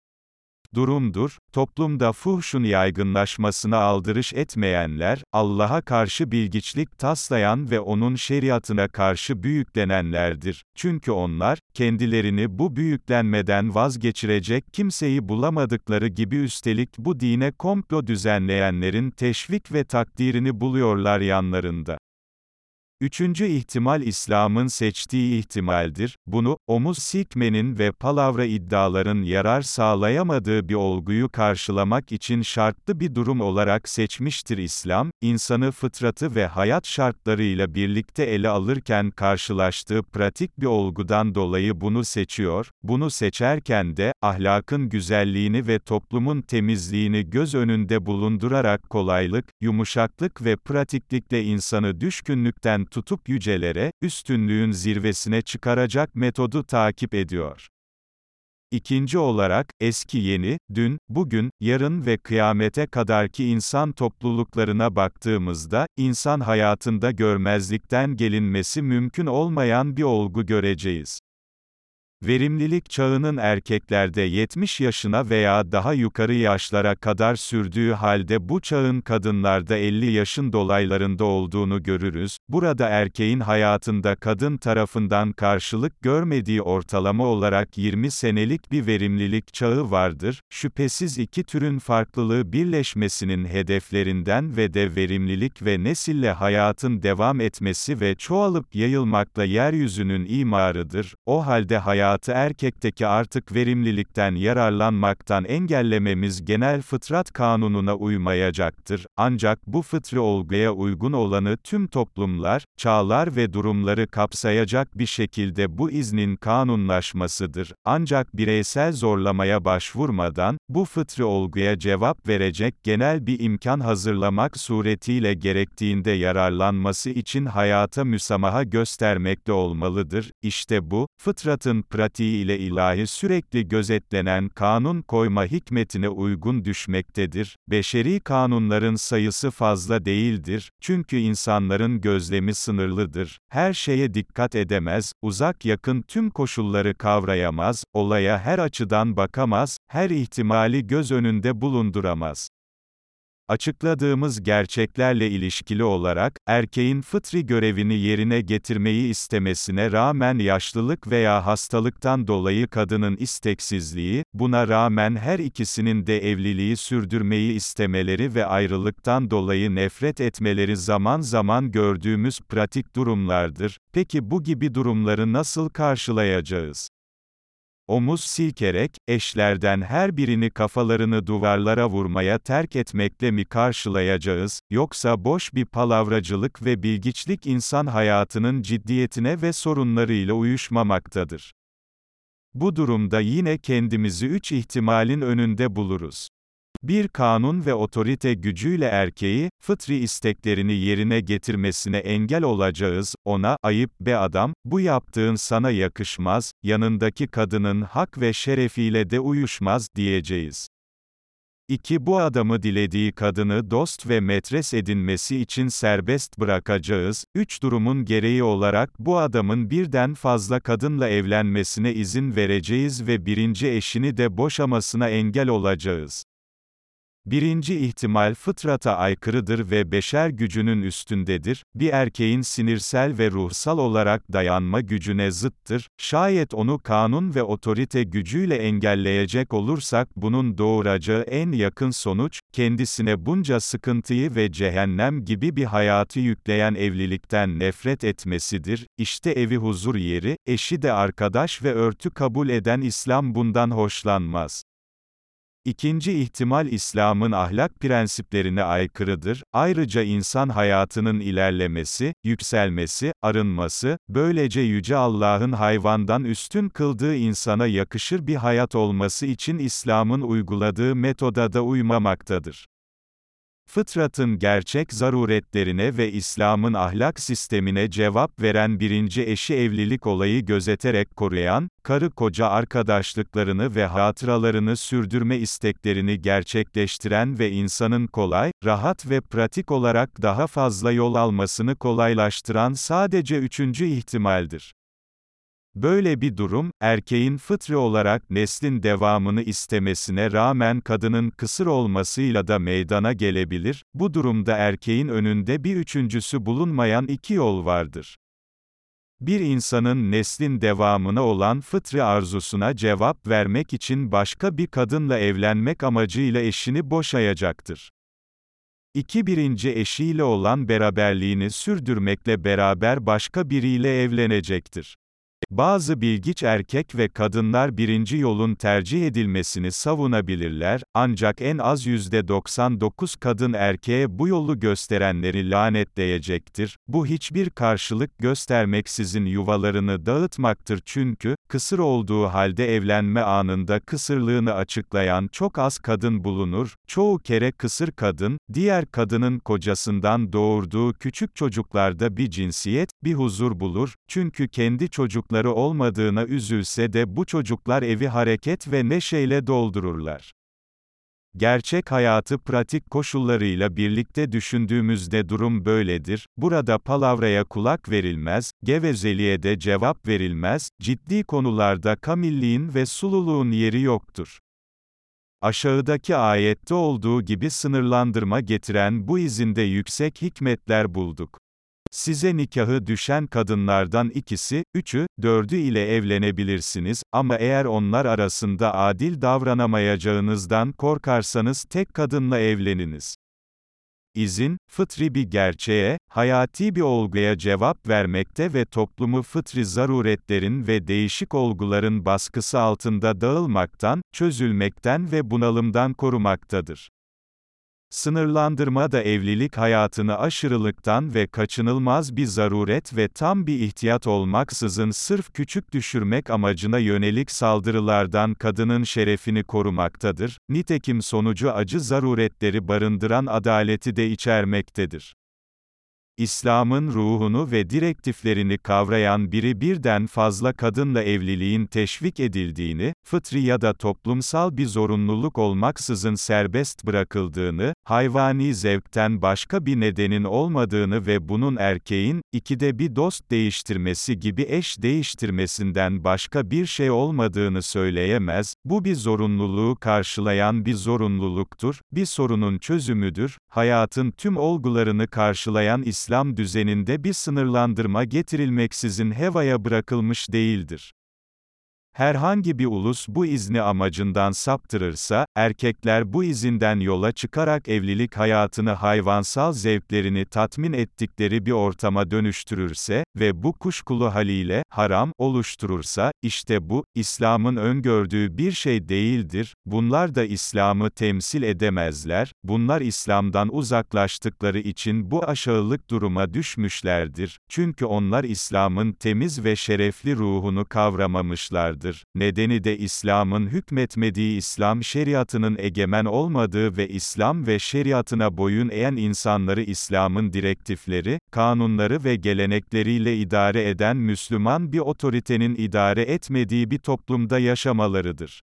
durumdur, toplumda fuhşun yaygınlaşmasına aldırış etmeyenler, Allah'a karşı bilgiçlik taslayan ve onun şeriatına karşı büyüklenenlerdir. Çünkü onlar, kendilerini bu büyüklenmeden vazgeçirecek kimseyi bulamadıkları gibi üstelik bu dine komplo düzenleyenlerin teşvik ve takdirini buluyorlar yanlarında. Üçüncü ihtimal İslam'ın seçtiği ihtimaldir, bunu, omuz silkmenin ve palavra iddiaların yarar sağlayamadığı bir olguyu karşılamak için şartlı bir durum olarak seçmiştir İslam, insanı fıtratı ve hayat şartlarıyla birlikte ele alırken karşılaştığı pratik bir olgudan dolayı bunu seçiyor, bunu seçerken de, ahlakın güzelliğini ve toplumun temizliğini göz önünde bulundurarak kolaylık, yumuşaklık ve pratiklikle insanı düşkünlükten tutup yücelere, üstünlüğün zirvesine çıkaracak metodu takip ediyor. İkinci olarak, eski yeni, dün, bugün, yarın ve kıyamete kadarki insan topluluklarına baktığımızda, insan hayatında görmezlikten gelinmesi mümkün olmayan bir olgu göreceğiz. Verimlilik çağının erkeklerde 70 yaşına veya daha yukarı yaşlara kadar sürdüğü halde bu çağın kadınlarda 50 yaşın dolaylarında olduğunu görürüz. Burada erkeğin hayatında kadın tarafından karşılık görmediği ortalama olarak 20 senelik bir verimlilik çağı vardır. Şüphesiz iki türün farklılığı birleşmesinin hedeflerinden ve de verimlilik ve nesille hayatın devam etmesi ve çoğalıp yayılmakla yeryüzünün imarıdır. O halde hayatı erkekteki artık verimlilikten yararlanmaktan engellememiz genel fıtrat kanununa uymayacaktır. Ancak bu fıtri olguya uygun olanı tüm toplumlar, çağlar ve durumları kapsayacak bir şekilde bu iznin kanunlaşmasıdır. Ancak bireysel zorlamaya başvurmadan, bu fıtri olguya cevap verecek genel bir imkan hazırlamak suretiyle gerektiğinde yararlanması için hayata müsamaha göstermekte olmalıdır. İşte bu, fıtratın pratiği ile ilahi sürekli gözetlenen kanun koyma hikmetine uygun düşmektedir. Beşeri kanunların sayısı fazla değildir, çünkü insanların gözlemi sınırlıdır. Her şeye dikkat edemez, uzak yakın tüm koşulları kavrayamaz, olaya her açıdan bakamaz, her ihtimali göz önünde bulunduramaz. Açıkladığımız gerçeklerle ilişkili olarak, erkeğin fıtri görevini yerine getirmeyi istemesine rağmen yaşlılık veya hastalıktan dolayı kadının isteksizliği, buna rağmen her ikisinin de evliliği sürdürmeyi istemeleri ve ayrılıktan dolayı nefret etmeleri zaman zaman gördüğümüz pratik durumlardır. Peki bu gibi durumları nasıl karşılayacağız? Omuz silkerek, eşlerden her birini kafalarını duvarlara vurmaya terk etmekle mi karşılayacağız, yoksa boş bir palavracılık ve bilgiçlik insan hayatının ciddiyetine ve sorunlarıyla uyuşmamaktadır. Bu durumda yine kendimizi üç ihtimalin önünde buluruz. Bir kanun ve otorite gücüyle erkeği, fıtri isteklerini yerine getirmesine engel olacağız, ona, ayıp be adam, bu yaptığın sana yakışmaz, yanındaki kadının hak ve şerefiyle de uyuşmaz, diyeceğiz. 2. Bu adamı dilediği kadını dost ve metres edinmesi için serbest bırakacağız. 3. Durumun gereği olarak bu adamın birden fazla kadınla evlenmesine izin vereceğiz ve birinci eşini de boşamasına engel olacağız. Birinci ihtimal fıtrata aykırıdır ve beşer gücünün üstündedir, bir erkeğin sinirsel ve ruhsal olarak dayanma gücüne zıttır, şayet onu kanun ve otorite gücüyle engelleyecek olursak bunun doğuracağı en yakın sonuç, kendisine bunca sıkıntıyı ve cehennem gibi bir hayatı yükleyen evlilikten nefret etmesidir, İşte evi huzur yeri, eşi de arkadaş ve örtü kabul eden İslam bundan hoşlanmaz. İkinci ihtimal İslam'ın ahlak prensiplerine aykırıdır, ayrıca insan hayatının ilerlemesi, yükselmesi, arınması, böylece Yüce Allah'ın hayvandan üstün kıldığı insana yakışır bir hayat olması için İslam'ın uyguladığı metoda da uymamaktadır. Fıtratın gerçek zaruretlerine ve İslam'ın ahlak sistemine cevap veren birinci eşi evlilik olayı gözeterek koruyan, karı koca arkadaşlıklarını ve hatıralarını sürdürme isteklerini gerçekleştiren ve insanın kolay, rahat ve pratik olarak daha fazla yol almasını kolaylaştıran sadece üçüncü ihtimaldir. Böyle bir durum, erkeğin fıtri olarak neslin devamını istemesine rağmen kadının kısır olmasıyla da meydana gelebilir, bu durumda erkeğin önünde bir üçüncüsü bulunmayan iki yol vardır. Bir insanın neslin devamına olan fıtri arzusuna cevap vermek için başka bir kadınla evlenmek amacıyla eşini boşayacaktır. İki birinci eşiyle olan beraberliğini sürdürmekle beraber başka biriyle evlenecektir. Bazı bilgiç erkek ve kadınlar birinci yolun tercih edilmesini savunabilirler, ancak en az %99 kadın erkeğe bu yolu gösterenleri lanetleyecektir. Bu hiçbir karşılık göstermeksizin yuvalarını dağıtmaktır çünkü, kısır olduğu halde evlenme anında kısırlığını açıklayan çok az kadın bulunur, çoğu kere kısır kadın, diğer kadının kocasından doğurduğu küçük çocuklarda bir cinsiyet, bir huzur bulur, çünkü kendi çocukları çocukları olmadığına üzülse de bu çocuklar evi hareket ve neşeyle doldururlar. gerçek hayatı pratik koşullarıyla birlikte düşündüğümüzde durum böyledir, burada palavraya kulak verilmez, gevezeliğe de cevap verilmez, ciddi konularda kamilliğin ve sululuğun yeri yoktur. Aşağıdaki ayette olduğu gibi sınırlandırma getiren bu izinde yüksek hikmetler bulduk. Size nikahı düşen kadınlardan ikisi, üçü, dördü ile evlenebilirsiniz, ama eğer onlar arasında adil davranamayacağınızdan korkarsanız tek kadınla evleniniz. İzin, fıtri bir gerçeğe, hayati bir olguya cevap vermekte ve toplumu fıtri zaruretlerin ve değişik olguların baskısı altında dağılmaktan, çözülmekten ve bunalımdan korumaktadır. Sınırlandırma da evlilik hayatını aşırılıktan ve kaçınılmaz bir zaruret ve tam bir ihtiyat olmaksızın sırf küçük düşürmek amacına yönelik saldırılardan kadının şerefini korumaktadır, nitekim sonucu acı zaruretleri barındıran adaleti de içermektedir. İslam'ın ruhunu ve direktiflerini kavrayan biri birden fazla kadınla evliliğin teşvik edildiğini, fıtri ya da toplumsal bir zorunluluk olmaksızın serbest bırakıldığını, hayvani zevkten başka bir nedenin olmadığını ve bunun erkeğin, ikide bir dost değiştirmesi gibi eş değiştirmesinden başka bir şey olmadığını söyleyemez, bu bir zorunluluğu karşılayan bir zorunluluktur, bir sorunun çözümüdür, hayatın tüm olgularını karşılayan İslam düzeninde bir sınırlandırma getirilmeksizin hevaya bırakılmış değildir. Herhangi bir ulus bu izni amacından saptırırsa, erkekler bu izinden yola çıkarak evlilik hayatını hayvansal zevklerini tatmin ettikleri bir ortama dönüştürürse ve bu kuşkulu haliyle haram oluşturursa, işte bu İslam'ın öngördüğü bir şey değildir. Bunlar da İslam'ı temsil edemezler. Bunlar İslam'dan uzaklaştıkları için bu aşağılık duruma düşmüşlerdir. Çünkü onlar İslam'ın temiz ve şerefli ruhunu kavramamışlardır vardır. Nedeni de İslam'ın hükmetmediği İslam şeriatının egemen olmadığı ve İslam ve şeriatına boyun eğen insanları İslam'ın direktifleri, kanunları ve gelenekleriyle idare eden Müslüman bir otoritenin idare etmediği bir toplumda yaşamalarıdır.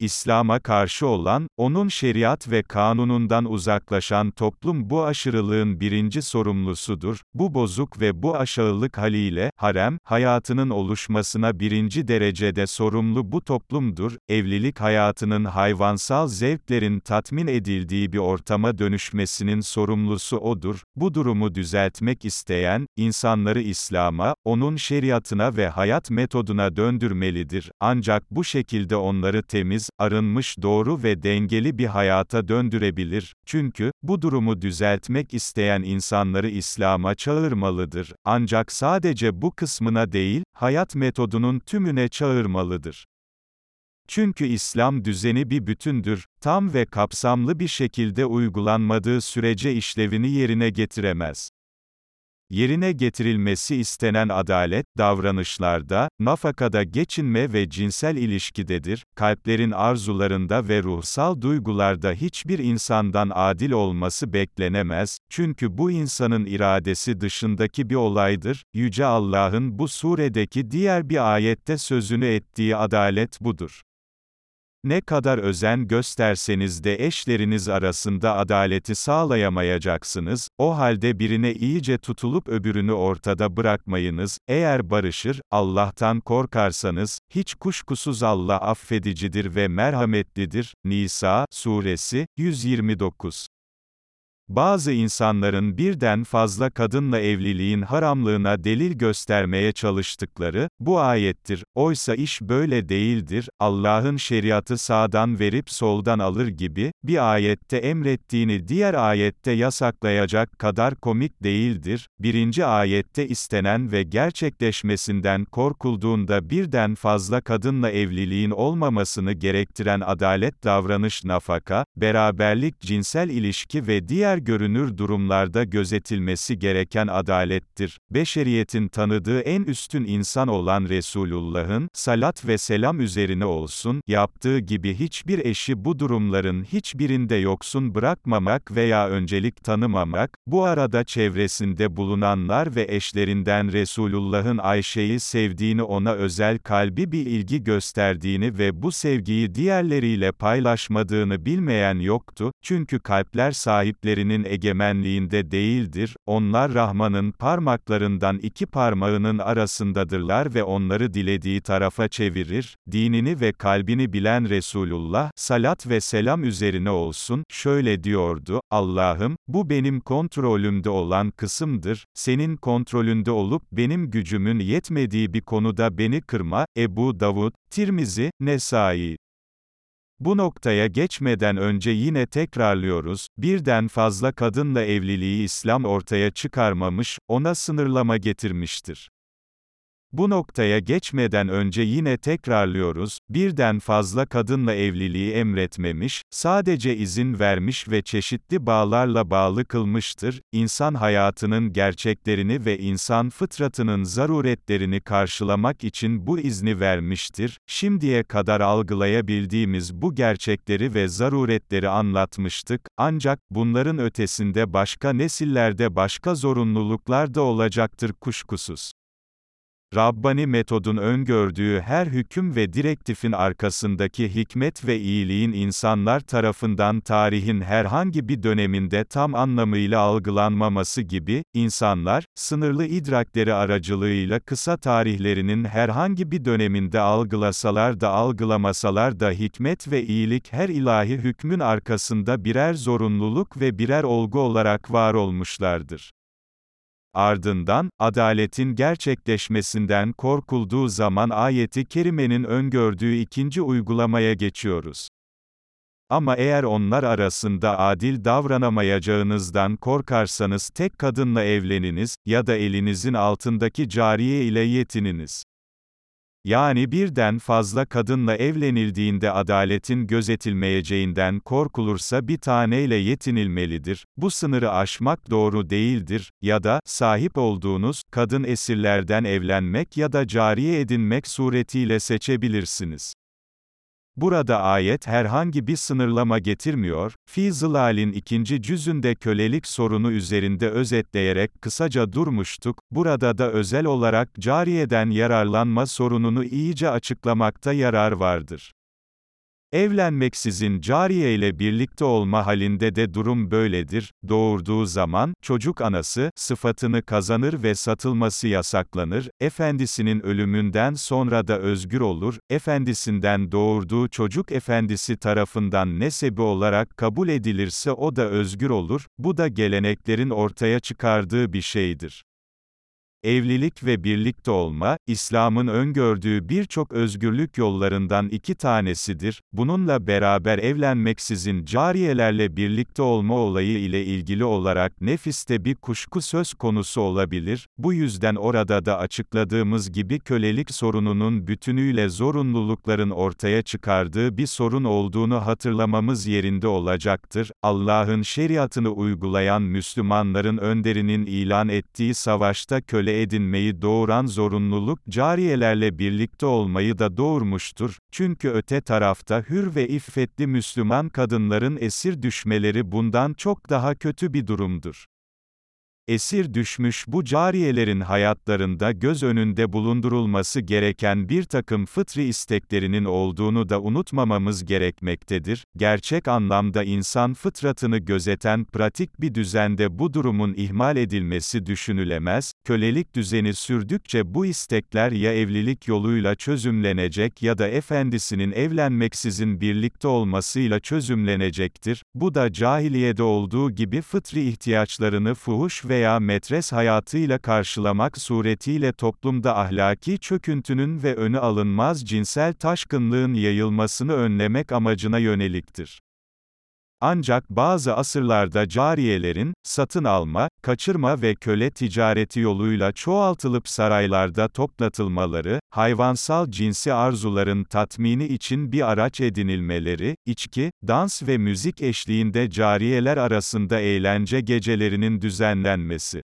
İslam'a karşı olan, onun şeriat ve kanunundan uzaklaşan toplum bu aşırılığın birinci sorumlusudur. Bu bozuk ve bu aşağılık haliyle, harem, hayatının oluşmasına birinci derecede sorumlu bu toplumdur. Evlilik hayatının hayvansal zevklerin tatmin edildiği bir ortama dönüşmesinin sorumlusu odur. Bu durumu düzeltmek isteyen, insanları İslam'a, onun şeriatına ve hayat metoduna döndürmelidir. Ancak bu şekilde onları temiz, arınmış doğru ve dengeli bir hayata döndürebilir, çünkü, bu durumu düzeltmek isteyen insanları İslam'a çağırmalıdır, ancak sadece bu kısmına değil, hayat metodunun tümüne çağırmalıdır. Çünkü İslam düzeni bir bütündür, tam ve kapsamlı bir şekilde uygulanmadığı sürece işlevini yerine getiremez. Yerine getirilmesi istenen adalet, davranışlarda, nafakada geçinme ve cinsel ilişkidedir, kalplerin arzularında ve ruhsal duygularda hiçbir insandan adil olması beklenemez, çünkü bu insanın iradesi dışındaki bir olaydır, Yüce Allah'ın bu suredeki diğer bir ayette sözünü ettiği adalet budur. Ne kadar özen gösterseniz de eşleriniz arasında adaleti sağlayamayacaksınız, o halde birine iyice tutulup öbürünü ortada bırakmayınız, eğer barışır, Allah'tan korkarsanız, hiç kuşkusuz Allah affedicidir ve merhametlidir. Nisa, Suresi, 129 bazı insanların birden fazla kadınla evliliğin haramlığına delil göstermeye çalıştıkları, bu ayettir. Oysa iş böyle değildir, Allah'ın şeriatı sağdan verip soldan alır gibi, bir ayette emrettiğini diğer ayette yasaklayacak kadar komik değildir. Birinci ayette istenen ve gerçekleşmesinden korkulduğunda birden fazla kadınla evliliğin olmamasını gerektiren adalet davranış nafaka, beraberlik cinsel ilişki ve diğer görünür durumlarda gözetilmesi gereken adalettir. Beşeriyetin tanıdığı en üstün insan olan Resulullah'ın, salat ve selam üzerine olsun, yaptığı gibi hiçbir eşi bu durumların hiçbirinde yoksun bırakmamak veya öncelik tanımamak, bu arada çevresinde bulunanlar ve eşlerinden Resulullah'ın Ayşe'yi sevdiğini ona özel kalbi bir ilgi gösterdiğini ve bu sevgiyi diğerleriyle paylaşmadığını bilmeyen yoktu, çünkü kalpler sahiplerinin egemenliğinde değildir, onlar Rahman'ın parmaklarından iki parmağının arasındadırlar ve onları dilediği tarafa çevirir, dinini ve kalbini bilen Resulullah, salat ve selam üzerine olsun, şöyle diyordu, Allah'ım, bu benim kontrolümde olan kısımdır, senin kontrolünde olup benim gücümün yetmediği bir konuda beni kırma, Ebu Davud, Tirmizi, Nesai. Bu noktaya geçmeden önce yine tekrarlıyoruz, birden fazla kadınla evliliği İslam ortaya çıkarmamış, ona sınırlama getirmiştir. Bu noktaya geçmeden önce yine tekrarlıyoruz, birden fazla kadınla evliliği emretmemiş, sadece izin vermiş ve çeşitli bağlarla bağlı kılmıştır, insan hayatının gerçeklerini ve insan fıtratının zaruretlerini karşılamak için bu izni vermiştir, şimdiye kadar algılayabildiğimiz bu gerçekleri ve zaruretleri anlatmıştık, ancak, bunların ötesinde başka nesillerde başka zorunluluklar da olacaktır kuşkusuz. Rabbani metodun öngördüğü her hüküm ve direktifin arkasındaki hikmet ve iyiliğin insanlar tarafından tarihin herhangi bir döneminde tam anlamıyla algılanmaması gibi, insanlar, sınırlı idrakleri aracılığıyla kısa tarihlerinin herhangi bir döneminde algılasalar da algılamasalar da hikmet ve iyilik her ilahi hükmün arkasında birer zorunluluk ve birer olgu olarak var olmuşlardır. Ardından, adaletin gerçekleşmesinden korkulduğu zaman ayeti kerimenin öngördüğü ikinci uygulamaya geçiyoruz. Ama eğer onlar arasında adil davranamayacağınızdan korkarsanız tek kadınla evleniniz, ya da elinizin altındaki cariye ile yetininiz. Yani birden fazla kadınla evlenildiğinde adaletin gözetilmeyeceğinden korkulursa bir taneyle yetinilmelidir. Bu sınırı aşmak doğru değildir ya da sahip olduğunuz kadın esirlerden evlenmek ya da cariye edinmek suretiyle seçebilirsiniz. Burada ayet herhangi bir sınırlama getirmiyor, Fi Zilal'in ikinci cüzünde kölelik sorunu üzerinde özetleyerek kısaca durmuştuk, burada da özel olarak cariyeden yararlanma sorununu iyice açıklamakta yarar vardır. Evlenmeksizin cariye ile birlikte olma halinde de durum böyledir. Doğurduğu zaman, çocuk anası, sıfatını kazanır ve satılması yasaklanır, efendisinin ölümünden sonra da özgür olur, efendisinden doğurduğu çocuk efendisi tarafından nesebi olarak kabul edilirse o da özgür olur, bu da geleneklerin ortaya çıkardığı bir şeydir. Evlilik ve birlikte olma, İslam'ın öngördüğü birçok özgürlük yollarından iki tanesidir. Bununla beraber evlenmeksizin cariyelerle birlikte olma olayı ile ilgili olarak nefiste bir kuşku söz konusu olabilir. Bu yüzden orada da açıkladığımız gibi kölelik sorununun bütünüyle zorunlulukların ortaya çıkardığı bir sorun olduğunu hatırlamamız yerinde olacaktır. Allah'ın şeriatını uygulayan Müslümanların önderinin ilan ettiği savaşta köle köle edinmeyi doğuran zorunluluk cariyelerle birlikte olmayı da doğurmuştur, çünkü öte tarafta hür ve iffetli Müslüman kadınların esir düşmeleri bundan çok daha kötü bir durumdur esir düşmüş bu cariyelerin hayatlarında göz önünde bulundurulması gereken bir takım fıtri isteklerinin olduğunu da unutmamamız gerekmektedir. Gerçek anlamda insan fıtratını gözeten pratik bir düzende bu durumun ihmal edilmesi düşünülemez. Kölelik düzeni sürdükçe bu istekler ya evlilik yoluyla çözümlenecek ya da efendisinin evlenmeksizin birlikte olmasıyla çözümlenecektir. Bu da cahiliyede olduğu gibi fıtri ihtiyaçlarını fuhuş ve veya metres hayatıyla karşılamak suretiyle toplumda ahlaki çöküntünün ve önü alınmaz cinsel taşkınlığın yayılmasını önlemek amacına yöneliktir. Ancak bazı asırlarda cariyelerin, satın alma, kaçırma ve köle ticareti yoluyla çoğaltılıp saraylarda toplatılmaları, hayvansal cinsi arzuların tatmini için bir araç edinilmeleri, içki, dans ve müzik eşliğinde cariyeler arasında eğlence gecelerinin düzenlenmesi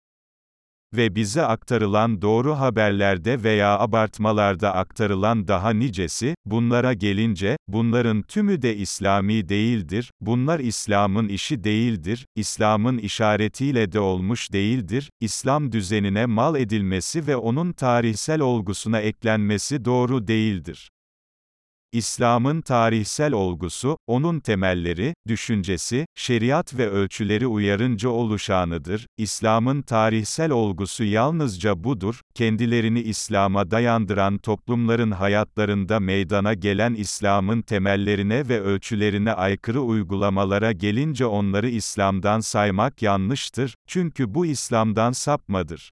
ve bize aktarılan doğru haberlerde veya abartmalarda aktarılan daha nicesi, bunlara gelince, bunların tümü de İslami değildir, bunlar İslam'ın işi değildir, İslam'ın işaretiyle de olmuş değildir, İslam düzenine mal edilmesi ve onun tarihsel olgusuna eklenmesi doğru değildir. İslam'ın tarihsel olgusu, onun temelleri, düşüncesi, şeriat ve ölçüleri uyarınca oluşanıdır. İslam'ın tarihsel olgusu yalnızca budur, kendilerini İslam'a dayandıran toplumların hayatlarında meydana gelen İslam'ın temellerine ve ölçülerine aykırı uygulamalara gelince onları İslam'dan saymak yanlıştır, çünkü bu İslam'dan sapmadır.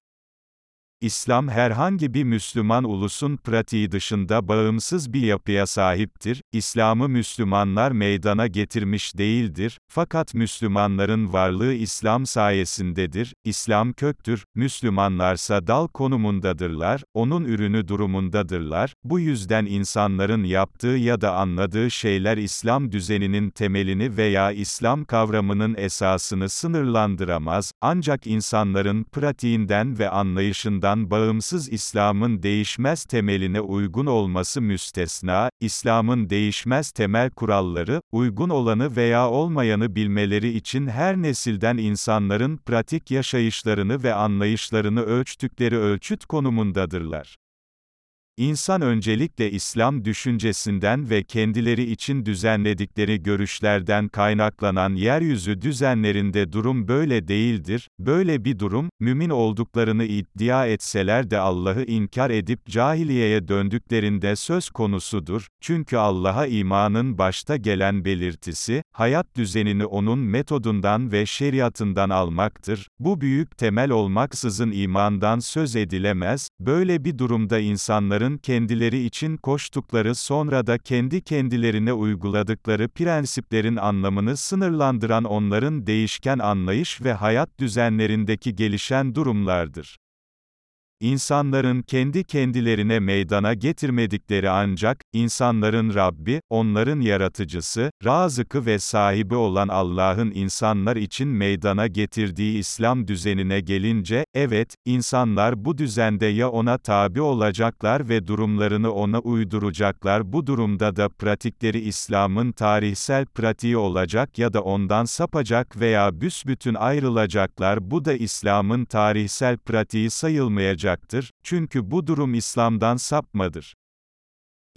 İslam herhangi bir Müslüman ulusun pratiği dışında bağımsız bir yapıya sahiptir. İslam'ı Müslümanlar meydana getirmiş değildir, fakat Müslümanların varlığı İslam sayesindedir. İslam köktür, Müslümanlarsa dal konumundadırlar, onun ürünü durumundadırlar. Bu yüzden insanların yaptığı ya da anladığı şeyler İslam düzeninin temelini veya İslam kavramının esasını sınırlandıramaz, ancak insanların pratiğinden ve anlayışından Kur'an'dan bağımsız İslam'ın değişmez temeline uygun olması müstesna, İslam'ın değişmez temel kuralları, uygun olanı veya olmayanı bilmeleri için her nesilden insanların pratik yaşayışlarını ve anlayışlarını ölçtükleri ölçüt konumundadırlar. İnsan öncelikle İslam düşüncesinden ve kendileri için düzenledikleri görüşlerden kaynaklanan yeryüzü düzenlerinde durum böyle değildir. Böyle bir durum, mümin olduklarını iddia etseler de Allah'ı inkar edip cahiliyeye döndüklerinde söz konusudur. Çünkü Allah'a imanın başta gelen belirtisi, hayat düzenini onun metodundan ve şeriatından almaktır. Bu büyük temel olmaksızın imandan söz edilemez. Böyle bir durumda insanların kendileri için koştukları sonra da kendi kendilerine uyguladıkları prensiplerin anlamını sınırlandıran onların değişken anlayış ve hayat düzenlerindeki gelişen durumlardır. İnsanların kendi kendilerine meydana getirmedikleri ancak, insanların Rabbi, onların yaratıcısı, razıkı ve sahibi olan Allah'ın insanlar için meydana getirdiği İslam düzenine gelince, evet, insanlar bu düzende ya ona tabi olacaklar ve durumlarını ona uyduracaklar. Bu durumda da pratikleri İslam'ın tarihsel pratiği olacak ya da ondan sapacak veya büsbütün ayrılacaklar. Bu da İslam'ın tarihsel pratiği sayılmayacak olacaktır, çünkü bu durum İslam'dan sapmadır.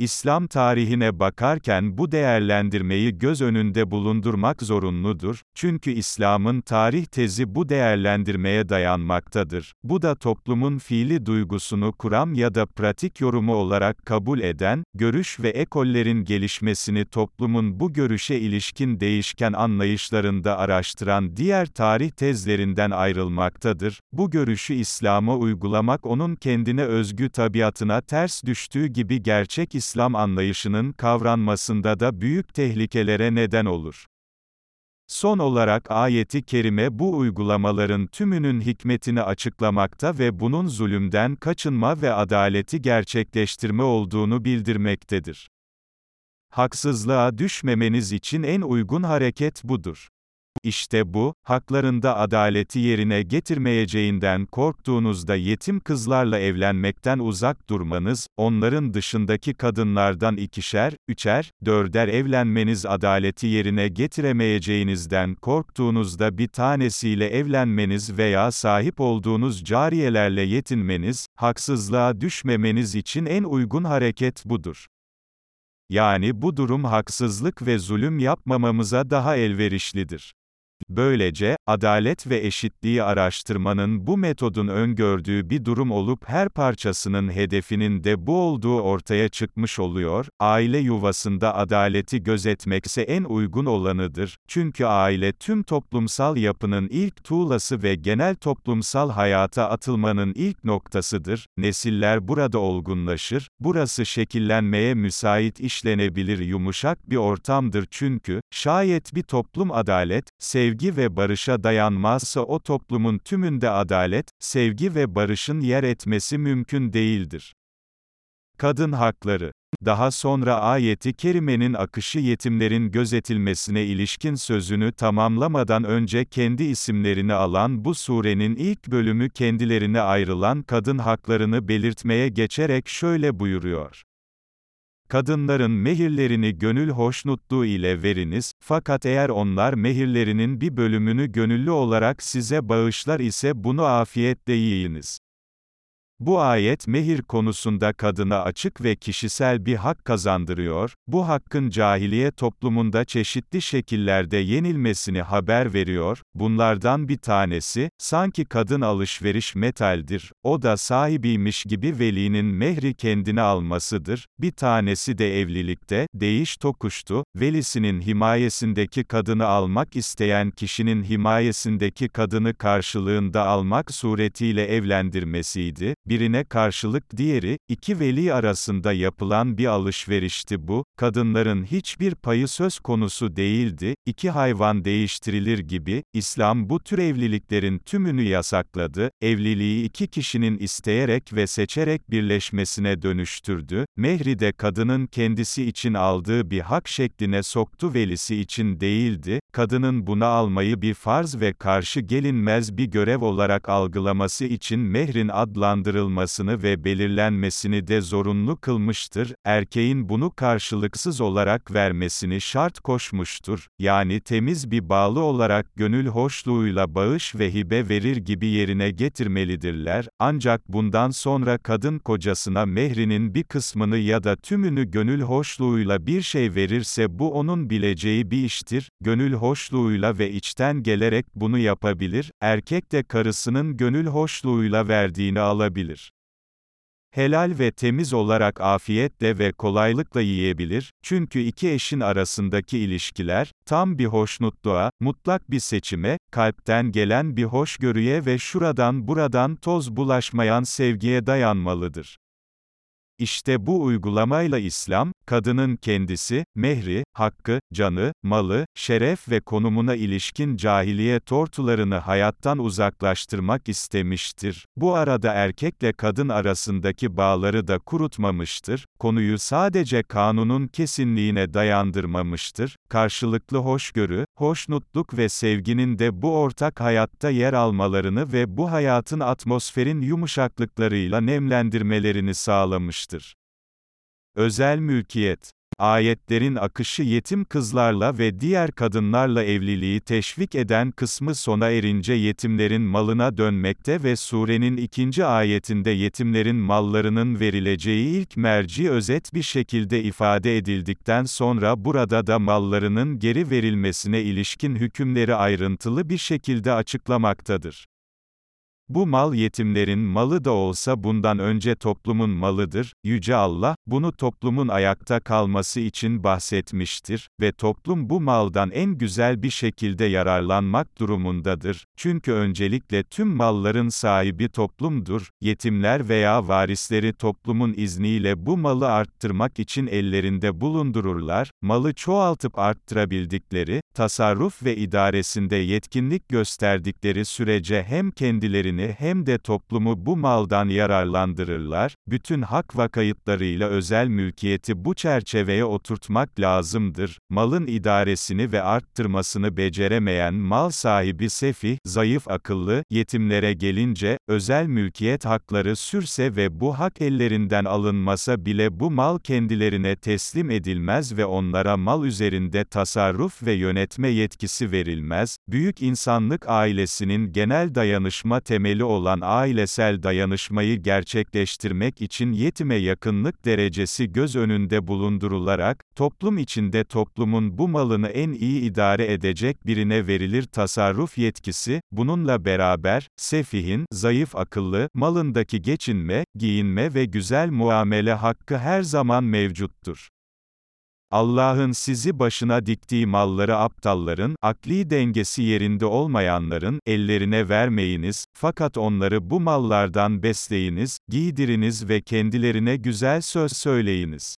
İslam tarihine bakarken bu değerlendirmeyi göz önünde bulundurmak zorunludur, çünkü İslam'ın tarih tezi bu değerlendirmeye dayanmaktadır. Bu da toplumun fiili duygusunu kuram ya da pratik yorumu olarak kabul eden, görüş ve ekollerin gelişmesini toplumun bu görüşe ilişkin değişken anlayışlarında araştıran diğer tarih tezlerinden ayrılmaktadır. Bu görüşü İslam'a uygulamak onun kendine özgü tabiatına ters düştüğü gibi gerçek İslam İslam anlayışının kavranmasında da büyük tehlikelere neden olur. Son olarak ayeti kerime bu uygulamaların tümünün hikmetini açıklamakta ve bunun zulümden kaçınma ve adaleti gerçekleştirme olduğunu bildirmektedir. Haksızlığa düşmemeniz için en uygun hareket budur. İşte bu, haklarında adaleti yerine getirmeyeceğinden korktuğunuzda yetim kızlarla evlenmekten uzak durmanız, onların dışındaki kadınlardan ikişer, üçer, dörder evlenmeniz adaleti yerine getiremeyeceğinizden korktuğunuzda bir tanesiyle evlenmeniz veya sahip olduğunuz cariyelerle yetinmeniz, haksızlığa düşmemeniz için en uygun hareket budur. Yani bu durum haksızlık ve zulüm yapmamamıza daha elverişlidir. Böylece, adalet ve eşitliği araştırmanın bu metodun öngördüğü bir durum olup her parçasının hedefinin de bu olduğu ortaya çıkmış oluyor, aile yuvasında adaleti gözetmekse en uygun olanıdır, çünkü aile tüm toplumsal yapının ilk tuğlası ve genel toplumsal hayata atılmanın ilk noktasıdır, nesiller burada olgunlaşır, burası şekillenmeye müsait işlenebilir yumuşak bir ortamdır. Çünkü, şayet bir toplum adalet, sevgi ve barışa dayanmazsa o toplumun tümünde adalet, sevgi ve barışın yer etmesi mümkün değildir. Kadın hakları daha sonra ayeti kerimenin akışı yetimlerin gözetilmesine ilişkin sözünü tamamlamadan önce kendi isimlerini alan bu surenin ilk bölümü kendilerine ayrılan kadın haklarını belirtmeye geçerek şöyle buyuruyor. Kadınların mehirlerini gönül hoşnutluğu ile veriniz, fakat eğer onlar mehirlerinin bir bölümünü gönüllü olarak size bağışlar ise bunu afiyetle yiyiniz. Bu ayet mehir konusunda kadına açık ve kişisel bir hak kazandırıyor, bu hakkın cahiliye toplumunda çeşitli şekillerde yenilmesini haber veriyor, bunlardan bir tanesi, sanki kadın alışveriş metaldir, o da sahibiymiş gibi velinin mehri kendine almasıdır, bir tanesi de evlilikte, değiş tokuştu, velisinin himayesindeki kadını almak isteyen kişinin himayesindeki kadını karşılığında almak suretiyle evlendirmesiydi, birine karşılık diğeri, iki veli arasında yapılan bir alışverişti bu, kadınların hiçbir payı söz konusu değildi, iki hayvan değiştirilir gibi, İslam bu tür evliliklerin tümünü yasakladı, evliliği iki kişinin isteyerek ve seçerek birleşmesine dönüştürdü, mehri de kadının kendisi için aldığı bir hak şekline soktu velisi için değildi, kadının buna almayı bir farz ve karşı gelinmez bir görev olarak algılaması için mehrin adlandırılmıştı yapılmasını ve belirlenmesini de zorunlu kılmıştır, erkeğin bunu karşılıksız olarak vermesini şart koşmuştur, yani temiz bir bağlı olarak gönül hoşluğuyla bağış ve hibe verir gibi yerine getirmelidirler, ancak bundan sonra kadın kocasına mehrinin bir kısmını ya da tümünü gönül hoşluğuyla bir şey verirse bu onun bileceği bir iştir, gönül hoşluğuyla ve içten gelerek bunu yapabilir, erkek de karısının gönül hoşluğuyla verdiğini alabilir helal ve temiz olarak afiyetle ve kolaylıkla yiyebilir, çünkü iki eşin arasındaki ilişkiler, tam bir hoşnutluğa, mutlak bir seçime, kalpten gelen bir hoşgörüye ve şuradan buradan toz bulaşmayan sevgiye dayanmalıdır. İşte bu uygulamayla İslam, kadının kendisi, mehri, hakkı, canı, malı, şeref ve konumuna ilişkin cahiliye tortularını hayattan uzaklaştırmak istemiştir. Bu arada erkekle kadın arasındaki bağları da kurutmamıştır, konuyu sadece kanunun kesinliğine dayandırmamıştır, karşılıklı hoşgörü, hoşnutluk ve sevginin de bu ortak hayatta yer almalarını ve bu hayatın atmosferin yumuşaklıklarıyla nemlendirmelerini sağlamıştır. Özel mülkiyet Ayetlerin akışı yetim kızlarla ve diğer kadınlarla evliliği teşvik eden kısmı sona erince yetimlerin malına dönmekte ve surenin ikinci ayetinde yetimlerin mallarının verileceği ilk merci özet bir şekilde ifade edildikten sonra burada da mallarının geri verilmesine ilişkin hükümleri ayrıntılı bir şekilde açıklamaktadır. Bu mal yetimlerin malı da olsa bundan önce toplumun malıdır, Yüce Allah, bunu toplumun ayakta kalması için bahsetmiştir ve toplum bu maldan en güzel bir şekilde yararlanmak durumundadır, çünkü öncelikle tüm malların sahibi toplumdur, yetimler veya varisleri toplumun izniyle bu malı arttırmak için ellerinde bulundururlar, malı çoğaltıp arttırabildikleri, tasarruf ve idaresinde yetkinlik gösterdikleri sürece hem kendilerini kendini hem de toplumu bu maldan yararlandırırlar, bütün hak ve kayıtlarıyla özel mülkiyeti bu çerçeveye oturtmak lazımdır, malın idaresini ve arttırmasını beceremeyen mal sahibi sefih, zayıf akıllı, yetimlere gelince, özel mülkiyet hakları sürse ve bu hak ellerinden alınmasa bile bu mal kendilerine teslim edilmez ve onlara mal üzerinde tasarruf ve yönetme yetkisi verilmez, büyük insanlık ailesinin genel dayanışma temeli temeli olan ailesel dayanışmayı gerçekleştirmek için yetime yakınlık derecesi göz önünde bulundurularak, toplum içinde toplumun bu malını en iyi idare edecek birine verilir tasarruf yetkisi, bununla beraber, sefihin, zayıf akıllı, malındaki geçinme, giyinme ve güzel muamele hakkı her zaman mevcuttur. Allah'ın sizi başına diktiği malları aptalların, akli dengesi yerinde olmayanların, ellerine vermeyiniz, fakat onları bu mallardan besleyiniz, giydiriniz ve kendilerine güzel söz söyleyiniz.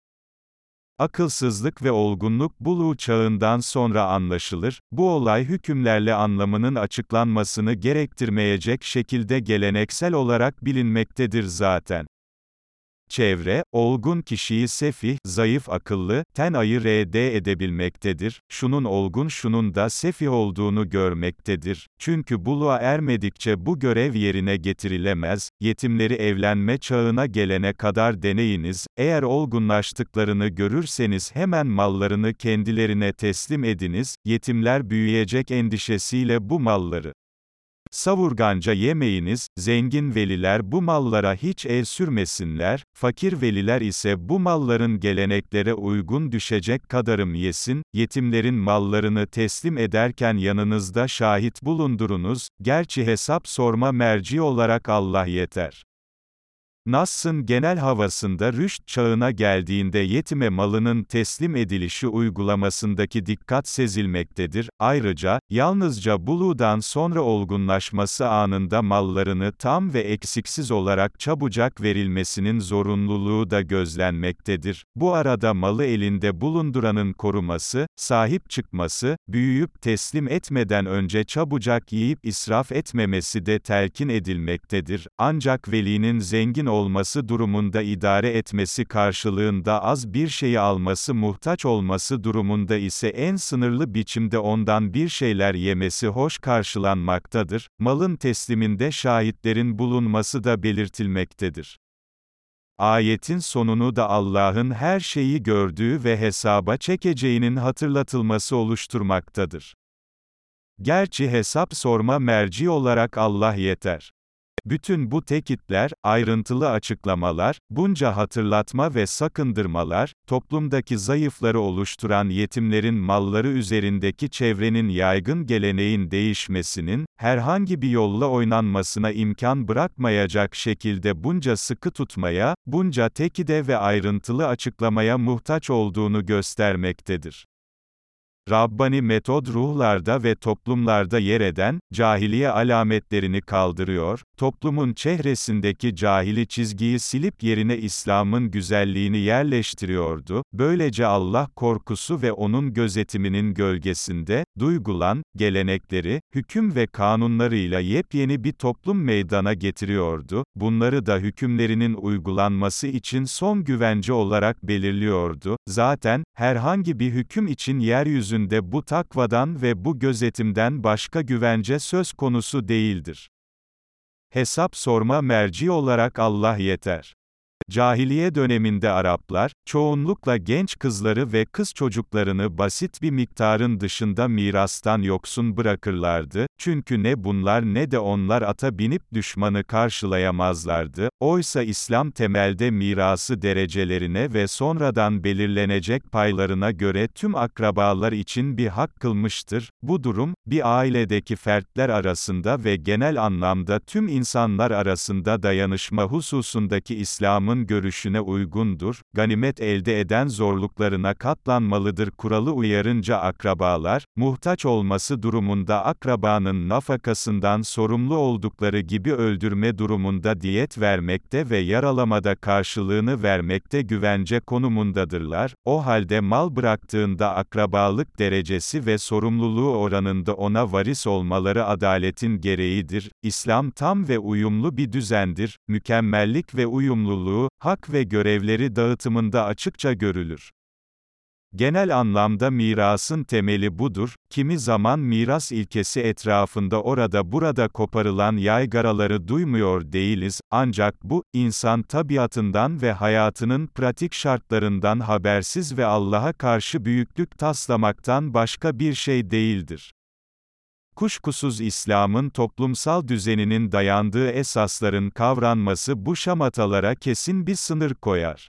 Akılsızlık ve olgunluk buluğ çağından sonra anlaşılır, bu olay hükümlerle anlamının açıklanmasını gerektirmeyecek şekilde geleneksel olarak bilinmektedir zaten. Çevre, olgun kişiyi sefih, zayıf akıllı, ten ayır ede edebilmektedir, şunun olgun şunun da sefih olduğunu görmektedir. Çünkü buluğa ermedikçe bu görev yerine getirilemez, yetimleri evlenme çağına gelene kadar deneyiniz, eğer olgunlaştıklarını görürseniz hemen mallarını kendilerine teslim ediniz, yetimler büyüyecek endişesiyle bu malları Savurganca yemeyiniz, zengin veliler bu mallara hiç el sürmesinler, fakir veliler ise bu malların geleneklere uygun düşecek kadarım yesin, yetimlerin mallarını teslim ederken yanınızda şahit bulundurunuz, gerçi hesap sorma merci olarak Allah yeter. Nas'ın genel havasında rüşt çağına geldiğinde yetime malının teslim edilişi uygulamasındaki dikkat sezilmektedir. Ayrıca, yalnızca buluğdan sonra olgunlaşması anında mallarını tam ve eksiksiz olarak çabucak verilmesinin zorunluluğu da gözlenmektedir. Bu arada malı elinde bulunduranın koruması, sahip çıkması, büyüyüp teslim etmeden önce çabucak yiyip israf etmemesi de telkin edilmektedir. Ancak velinin zengin olması durumunda idare etmesi karşılığında az bir şeyi alması muhtaç olması durumunda ise en sınırlı biçimde ondan bir şeyler yemesi hoş karşılanmaktadır. Malın tesliminde şahitlerin bulunması da belirtilmektedir. Ayetin sonunu da Allah'ın her şeyi gördüğü ve hesaba çekeceğinin hatırlatılması oluşturmaktadır. Gerçi hesap sorma merci olarak Allah yeter. Bütün bu tekitler, ayrıntılı açıklamalar, bunca hatırlatma ve sakındırmalar, toplumdaki zayıfları oluşturan yetimlerin malları üzerindeki çevrenin yaygın geleneğin değişmesinin, herhangi bir yolla oynanmasına imkan bırakmayacak şekilde bunca sıkı tutmaya, bunca tekide ve ayrıntılı açıklamaya muhtaç olduğunu göstermektedir. Rabbani metod ruhlarda ve toplumlarda yer eden, cahiliye alametlerini kaldırıyor, toplumun çehresindeki cahili çizgiyi silip yerine İslam'ın güzelliğini yerleştiriyordu, böylece Allah korkusu ve onun gözetiminin gölgesinde, duygulan, gelenekleri, hüküm ve kanunlarıyla yepyeni bir toplum meydana getiriyordu, bunları da hükümlerinin uygulanması için son güvence olarak belirliyordu, zaten, herhangi bir hüküm için yeryüzünde bu takvadan ve bu gözetimden başka güvence söz konusu değildir. Hesap sorma merci olarak Allah yeter. Cahiliye döneminde Araplar, çoğunlukla genç kızları ve kız çocuklarını basit bir miktarın dışında mirastan yoksun bırakırlardı, çünkü ne bunlar ne de onlar ata binip düşmanı karşılayamazlardı, oysa İslam temelde mirası derecelerine ve sonradan belirlenecek paylarına göre tüm akrabalar için bir hak kılmıştır, bu durum, bir ailedeki fertler arasında ve genel anlamda tüm insanlar arasında dayanışma hususundaki İslam'ın görüşüne uygundur, ganimet elde eden zorluklarına katlanmalıdır. Kuralı uyarınca akrabalar, muhtaç olması durumunda akrabanın nafakasından sorumlu oldukları gibi öldürme durumunda diyet vermekte ve yaralamada karşılığını vermekte güvence konumundadırlar, o halde mal bıraktığında akrabalık derecesi ve sorumluluğu oranında ona varis olmaları adaletin gereğidir, İslam tam ve uyumlu bir düzendir, mükemmellik ve uyumluluğu, hak ve görevleri dağıtımında açıkça görülür. Genel anlamda mirasın temeli budur, kimi zaman miras ilkesi etrafında orada burada koparılan yaygaraları duymuyor değiliz, ancak bu, insan tabiatından ve hayatının pratik şartlarından habersiz ve Allah'a karşı büyüklük taslamaktan başka bir şey değildir. Kuşkusuz İslam'ın toplumsal düzeninin dayandığı esasların kavranması bu şamatalara kesin bir sınır koyar.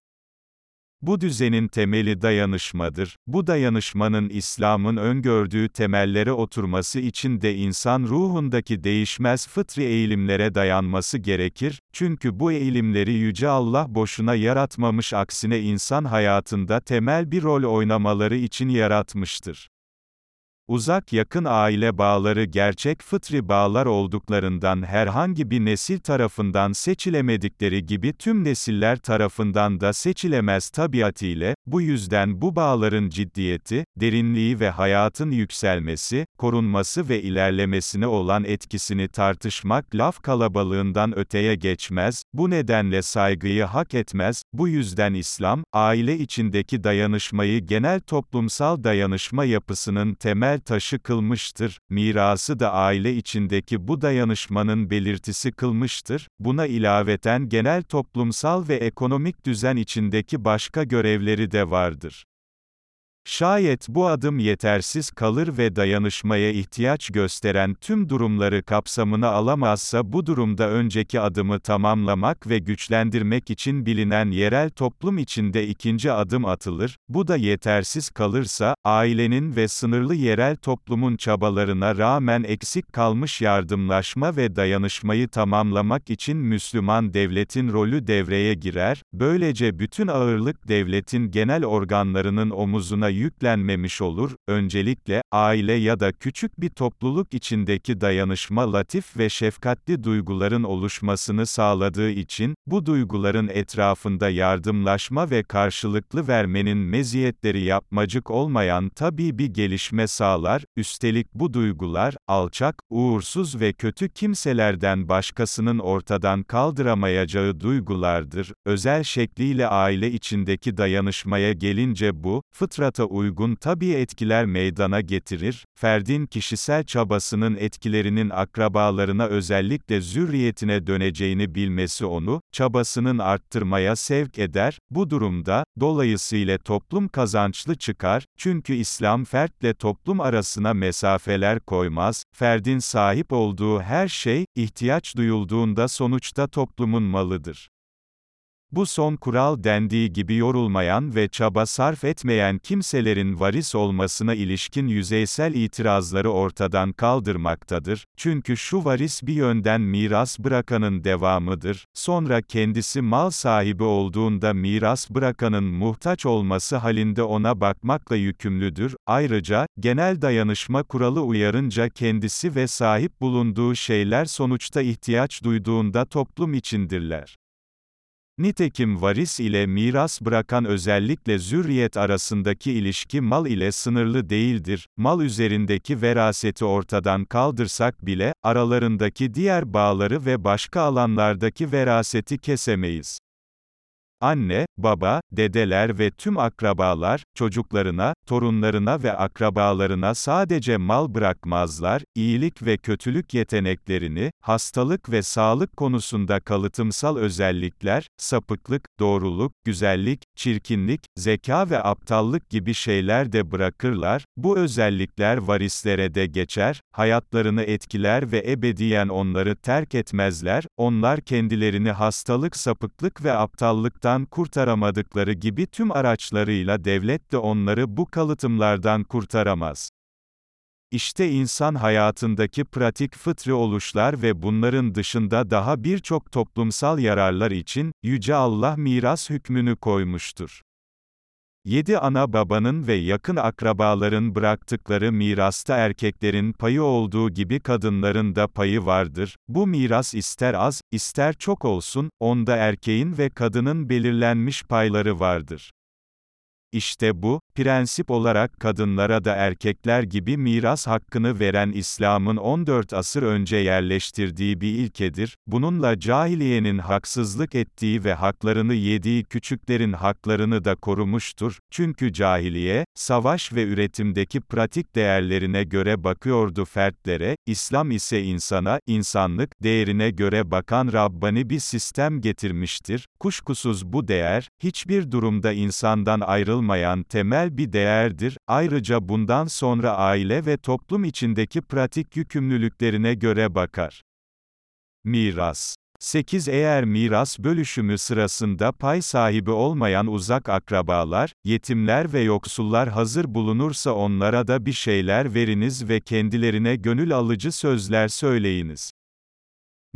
Bu düzenin temeli dayanışmadır. Bu dayanışmanın İslam'ın öngördüğü temellere oturması için de insan ruhundaki değişmez fıtri eğilimlere dayanması gerekir, çünkü bu eğilimleri Yüce Allah boşuna yaratmamış aksine insan hayatında temel bir rol oynamaları için yaratmıştır. Uzak yakın aile bağları gerçek fıtri bağlar olduklarından herhangi bir nesil tarafından seçilemedikleri gibi tüm nesiller tarafından da seçilemez tabiatıyla, bu yüzden bu bağların ciddiyeti, derinliği ve hayatın yükselmesi, korunması ve ilerlemesine olan etkisini tartışmak laf kalabalığından öteye geçmez, bu nedenle saygıyı hak etmez, bu yüzden İslam, aile içindeki dayanışmayı genel toplumsal dayanışma yapısının temel taşı kılmıştır, mirası da aile içindeki bu dayanışmanın belirtisi kılmıştır, buna ilaveten genel toplumsal ve ekonomik düzen içindeki başka görevleri de vardır. Şayet bu adım yetersiz kalır ve dayanışmaya ihtiyaç gösteren tüm durumları kapsamına alamazsa bu durumda önceki adımı tamamlamak ve güçlendirmek için bilinen yerel toplum içinde ikinci adım atılır, bu da yetersiz kalırsa, ailenin ve sınırlı yerel toplumun çabalarına rağmen eksik kalmış yardımlaşma ve dayanışmayı tamamlamak için Müslüman devletin rolü devreye girer, böylece bütün ağırlık devletin genel organlarının omuzuna yüklenmemiş olur, öncelikle, aile ya da küçük bir topluluk içindeki dayanışma latif ve şefkatli duyguların oluşmasını sağladığı için, bu duyguların etrafında yardımlaşma ve karşılıklı vermenin meziyetleri yapmacık olmayan tabii bir gelişme sağlar, üstelik bu duygular, alçak, uğursuz ve kötü kimselerden başkasının ortadan kaldıramayacağı duygulardır. Özel şekliyle aile içindeki dayanışmaya gelince bu, fıtrata uygun tabii etkiler meydana getirir, ferdin kişisel çabasının etkilerinin akrabalarına özellikle zürriyetine döneceğini bilmesi onu, çabasının arttırmaya sevk eder, bu durumda, dolayısıyla toplum kazançlı çıkar, çünkü İslam fertle toplum arasına mesafeler koymaz, ferdin sahip olduğu her şey, ihtiyaç duyulduğunda sonuçta toplumun malıdır. Bu son kural dendiği gibi yorulmayan ve çaba sarf etmeyen kimselerin varis olmasına ilişkin yüzeysel itirazları ortadan kaldırmaktadır, çünkü şu varis bir yönden miras bırakanın devamıdır, sonra kendisi mal sahibi olduğunda miras bırakanın muhtaç olması halinde ona bakmakla yükümlüdür, ayrıca, genel dayanışma kuralı uyarınca kendisi ve sahip bulunduğu şeyler sonuçta ihtiyaç duyduğunda toplum içindirler. Nitekim varis ile miras bırakan özellikle zürriyet arasındaki ilişki mal ile sınırlı değildir. Mal üzerindeki veraseti ortadan kaldırsak bile, aralarındaki diğer bağları ve başka alanlardaki veraseti kesemeyiz. Anne, baba, dedeler ve tüm akrabalar, çocuklarına, torunlarına ve akrabalarına sadece mal bırakmazlar, iyilik ve kötülük yeteneklerini, hastalık ve sağlık konusunda kalıtımsal özellikler, sapıklık, doğruluk, güzellik, çirkinlik, zeka ve aptallık gibi şeyler de bırakırlar, bu özellikler varislere de geçer, hayatlarını etkiler ve ebediyen onları terk etmezler, onlar kendilerini hastalık sapıklık ve aptallıktan kalıtımlardan kurtaramadıkları gibi tüm araçlarıyla devlet de onları bu kalıtımlardan kurtaramaz. İşte insan hayatındaki pratik fıtri oluşlar ve bunların dışında daha birçok toplumsal yararlar için, Yüce Allah miras hükmünü koymuştur. Yedi ana babanın ve yakın akrabaların bıraktıkları mirasta erkeklerin payı olduğu gibi kadınların da payı vardır. Bu miras ister az, ister çok olsun, onda erkeğin ve kadının belirlenmiş payları vardır. İşte bu, prensip olarak kadınlara da erkekler gibi miras hakkını veren İslam'ın 14 asır önce yerleştirdiği bir ilkedir, bununla cahiliyenin haksızlık ettiği ve haklarını yediği küçüklerin haklarını da korumuştur, çünkü cahiliye, savaş ve üretimdeki pratik değerlerine göre bakıyordu fertlere, İslam ise insana, insanlık, değerine göre bakan Rabbani bir sistem getirmiştir. Kuşkusuz bu değer, hiçbir durumda insandan ayrılmayan temel bir değerdir. Ayrıca bundan sonra aile ve toplum içindeki pratik yükümlülüklerine göre bakar. Miras 8 Eğer miras bölüşümü sırasında pay sahibi olmayan uzak akrabalar, yetimler ve yoksullar hazır bulunursa onlara da bir şeyler veriniz ve kendilerine gönül alıcı sözler söyleyiniz.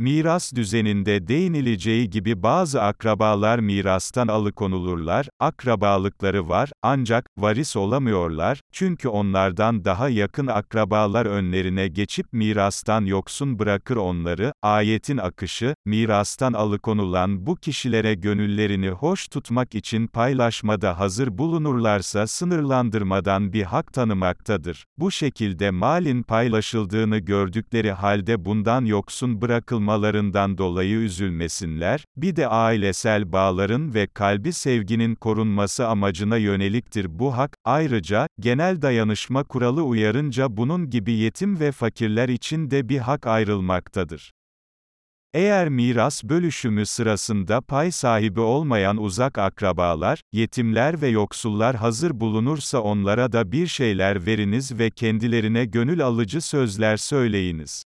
Miras düzeninde değinileceği gibi bazı akrabalar mirastan alıkonulurlar, akrabalıkları var, ancak, varis olamıyorlar, çünkü onlardan daha yakın akrabalar önlerine geçip mirastan yoksun bırakır onları, ayetin akışı, mirastan alıkonulan bu kişilere gönüllerini hoş tutmak için paylaşmada hazır bulunurlarsa sınırlandırmadan bir hak tanımaktadır. Bu şekilde malin paylaşıldığını gördükleri halde bundan yoksun bırakılmaktadır olmalarından dolayı üzülmesinler, bir de ailesel bağların ve kalbi sevginin korunması amacına yöneliktir bu hak, ayrıca, genel dayanışma kuralı uyarınca bunun gibi yetim ve fakirler için de bir hak ayrılmaktadır. Eğer miras bölüşümü sırasında pay sahibi olmayan uzak akrabalar, yetimler ve yoksullar hazır bulunursa onlara da bir şeyler veriniz ve kendilerine gönül alıcı sözler söyleyiniz.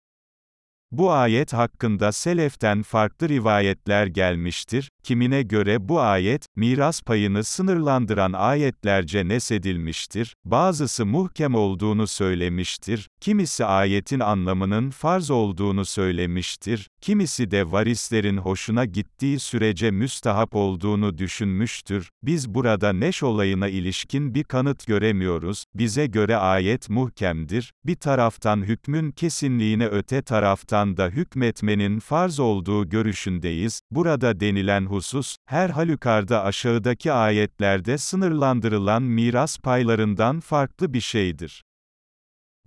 Bu ayet hakkında seleften farklı rivayetler gelmiştir, kimine göre bu ayet, miras payını sınırlandıran ayetlerce nesedilmiştir, bazısı muhkem olduğunu söylemiştir, kimisi ayetin anlamının farz olduğunu söylemiştir, kimisi de varislerin hoşuna gittiği sürece müstahap olduğunu düşünmüştür, biz burada neş olayına ilişkin bir kanıt göremiyoruz, bize göre ayet muhkemdir, bir taraftan hükmün kesinliğine öte taraftan da hükmetmenin farz olduğu görüşündeyiz. Burada denilen husus, her halükarda aşağıdaki ayetlerde sınırlandırılan miras paylarından farklı bir şeydir.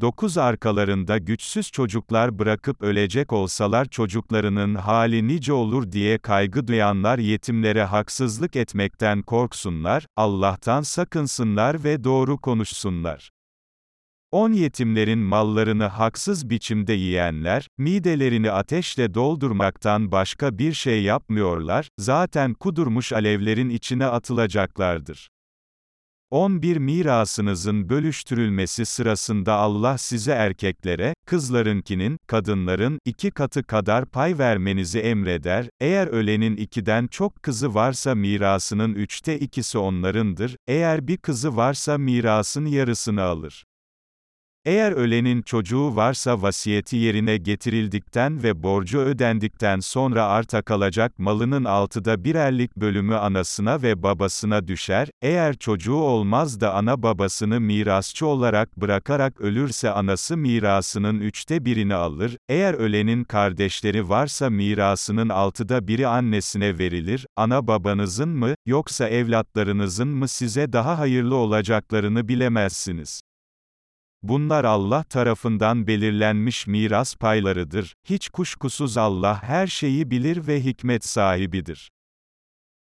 9 arkalarında güçsüz çocuklar bırakıp ölecek olsalar çocuklarının hali nice olur diye kaygı duyanlar yetimlere haksızlık etmekten korksunlar, Allah'tan sakınsınlar ve doğru konuşsunlar. On yetimlerin mallarını haksız biçimde yiyenler, midelerini ateşle doldurmaktan başka bir şey yapmıyorlar, zaten kudurmuş alevlerin içine atılacaklardır. 11 mirasınızın bölüştürülmesi sırasında Allah size erkeklere, kızlarınkinin, kadınların, iki katı kadar pay vermenizi emreder, eğer ölenin ikiden çok kızı varsa mirasının üçte ikisi onlarındır, eğer bir kızı varsa mirasın yarısını alır. Eğer ölenin çocuğu varsa vasiyeti yerine getirildikten ve borcu ödendikten sonra arta kalacak malının altıda birerlik bölümü anasına ve babasına düşer, eğer çocuğu olmaz da ana babasını mirasçı olarak bırakarak ölürse anası mirasının üçte birini alır, eğer ölenin kardeşleri varsa mirasının altıda biri annesine verilir, ana babanızın mı, yoksa evlatlarınızın mı size daha hayırlı olacaklarını bilemezsiniz. Bunlar Allah tarafından belirlenmiş miras paylarıdır. Hiç kuşkusuz Allah her şeyi bilir ve hikmet sahibidir.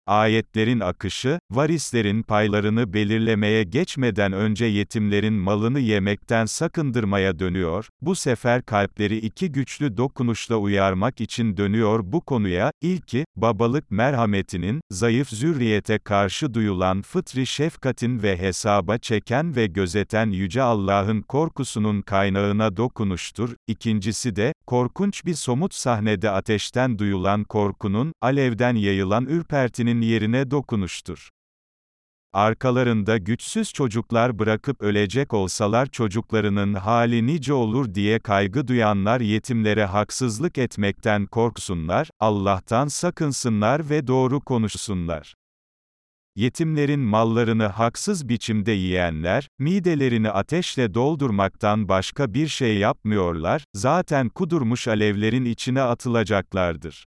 Ayetlerin akışı, varislerin paylarını belirlemeye geçmeden önce yetimlerin malını yemekten sakındırmaya dönüyor, bu sefer kalpleri iki güçlü dokunuşla uyarmak için dönüyor bu konuya, ilki, babalık merhametinin, zayıf zürriyete karşı duyulan fıtri şefkatin ve hesaba çeken ve gözeten Yüce Allah'ın korkusunun kaynağına dokunuştur, ikincisi de, korkunç bir somut sahnede ateşten duyulan korkunun, alevden yayılan ürpertinin Rabbinin yerine dokunuştur. Arkalarında güçsüz çocuklar bırakıp ölecek olsalar çocuklarının hali nice olur diye kaygı duyanlar yetimlere haksızlık etmekten korksunlar, Allah'tan sakınsınlar ve doğru konuşsunlar. Yetimlerin mallarını haksız biçimde yiyenler, midelerini ateşle doldurmaktan başka bir şey yapmıyorlar, zaten kudurmuş alevlerin içine atılacaklardır.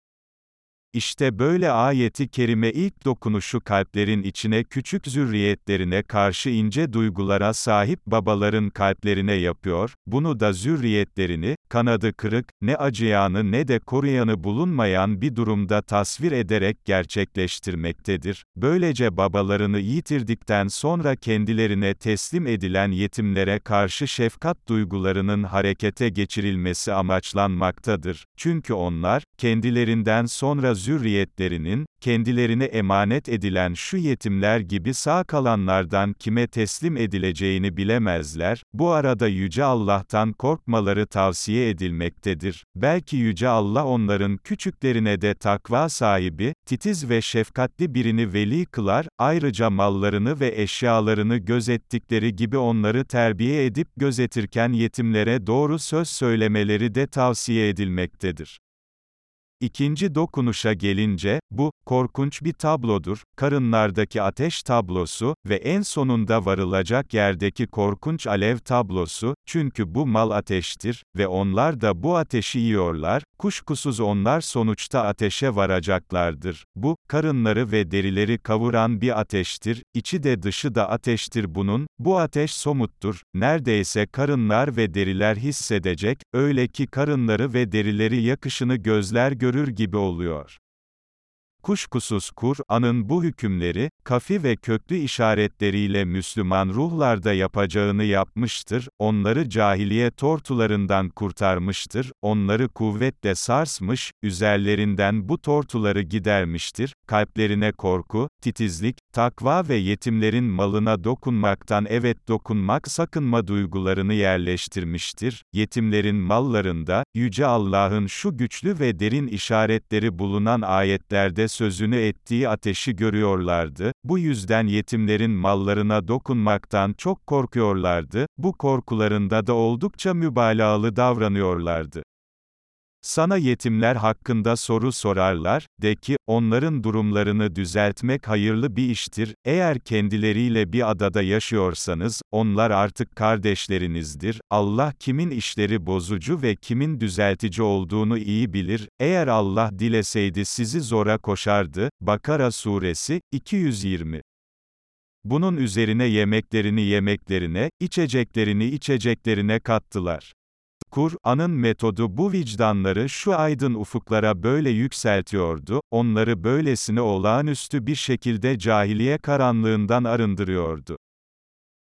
İşte böyle ayeti kerime ilk dokunuşu kalplerin içine küçük zürriyetlerine karşı ince duygulara sahip babaların kalplerine yapıyor, bunu da zürriyetlerini, kanadı kırık, ne acıyanı ne de koruyanı bulunmayan bir durumda tasvir ederek gerçekleştirmektedir. Böylece babalarını yitirdikten sonra kendilerine teslim edilen yetimlere karşı şefkat duygularının harekete geçirilmesi amaçlanmaktadır. Çünkü onlar, kendilerinden sonra zürriyetlerinin, kendilerine emanet edilen şu yetimler gibi sağ kalanlardan kime teslim edileceğini bilemezler, bu arada Yüce Allah'tan korkmaları tavsiye edilmektedir. Belki Yüce Allah onların küçüklerine de takva sahibi, titiz ve şefkatli birini veli kılar, ayrıca mallarını ve eşyalarını gözettikleri gibi onları terbiye edip gözetirken yetimlere doğru söz söylemeleri de tavsiye edilmektedir. İkinci dokunuşa gelince, bu, korkunç bir tablodur, karınlardaki ateş tablosu ve en sonunda varılacak yerdeki korkunç alev tablosu, çünkü bu mal ateştir ve onlar da bu ateşi yiyorlar, kuşkusuz onlar sonuçta ateşe varacaklardır. Bu, karınları ve derileri kavuran bir ateştir, içi de dışı da ateştir. Bunun, bu ateş somuttur, neredeyse karınlar ve deriler hissedecek, öyle ki karınları ve derileri yakışını gözler görür gibi oluyor. Kuşkusuz Kur'an'ın bu hükümleri, kafi ve köklü işaretleriyle Müslüman ruhlarda yapacağını yapmıştır, onları cahiliye tortularından kurtarmıştır, onları kuvvetle sarsmış, üzerlerinden bu tortuları gidermiştir, kalplerine korku, titizlik, takva ve yetimlerin malına dokunmaktan evet dokunmak sakınma duygularını yerleştirmiştir, yetimlerin mallarında, Yüce Allah'ın şu güçlü ve derin işaretleri bulunan ayetlerde sözünü ettiği ateşi görüyorlardı, bu yüzden yetimlerin mallarına dokunmaktan çok korkuyorlardı, bu korkularında da oldukça mübalağalı davranıyorlardı. Sana yetimler hakkında soru sorarlar, de ki, onların durumlarını düzeltmek hayırlı bir iştir, eğer kendileriyle bir adada yaşıyorsanız, onlar artık kardeşlerinizdir, Allah kimin işleri bozucu ve kimin düzeltici olduğunu iyi bilir, eğer Allah dileseydi sizi zora koşardı, Bakara Suresi, 220 Bunun üzerine yemeklerini yemeklerine, içeceklerini içeceklerine kattılar. Kur'an'ın metodu bu vicdanları şu aydın ufuklara böyle yükseltiyordu, onları böylesine olağanüstü bir şekilde cahiliye karanlığından arındırıyordu.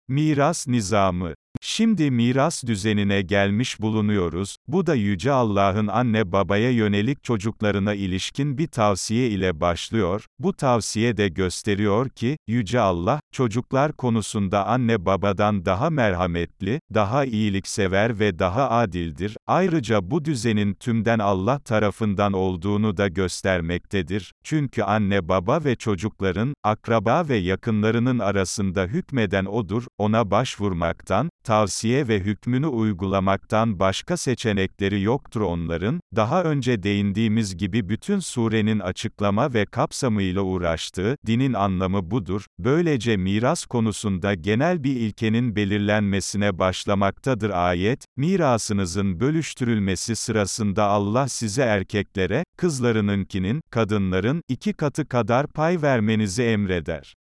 Miras nizamı Şimdi miras düzenine gelmiş bulunuyoruz, bu da Yüce Allah'ın anne babaya yönelik çocuklarına ilişkin bir tavsiye ile başlıyor, bu tavsiye de gösteriyor ki, Yüce Allah, çocuklar konusunda anne babadan daha merhametli, daha iyiliksever ve daha adildir, ayrıca bu düzenin tümden Allah tarafından olduğunu da göstermektedir, çünkü anne baba ve çocukların, akraba ve yakınlarının arasında hükmeden O'dur, ona başvurmaktan, tavsiye ve hükmünü uygulamaktan başka seçenekleri yoktur onların, daha önce değindiğimiz gibi bütün surenin açıklama ve kapsamıyla uğraştığı, dinin anlamı budur, böylece miras konusunda genel bir ilkenin belirlenmesine başlamaktadır ayet, mirasınızın bölüştürülmesi sırasında Allah size erkeklere, kızlarınınkinin, kadınların, iki katı kadar pay vermenizi emreder.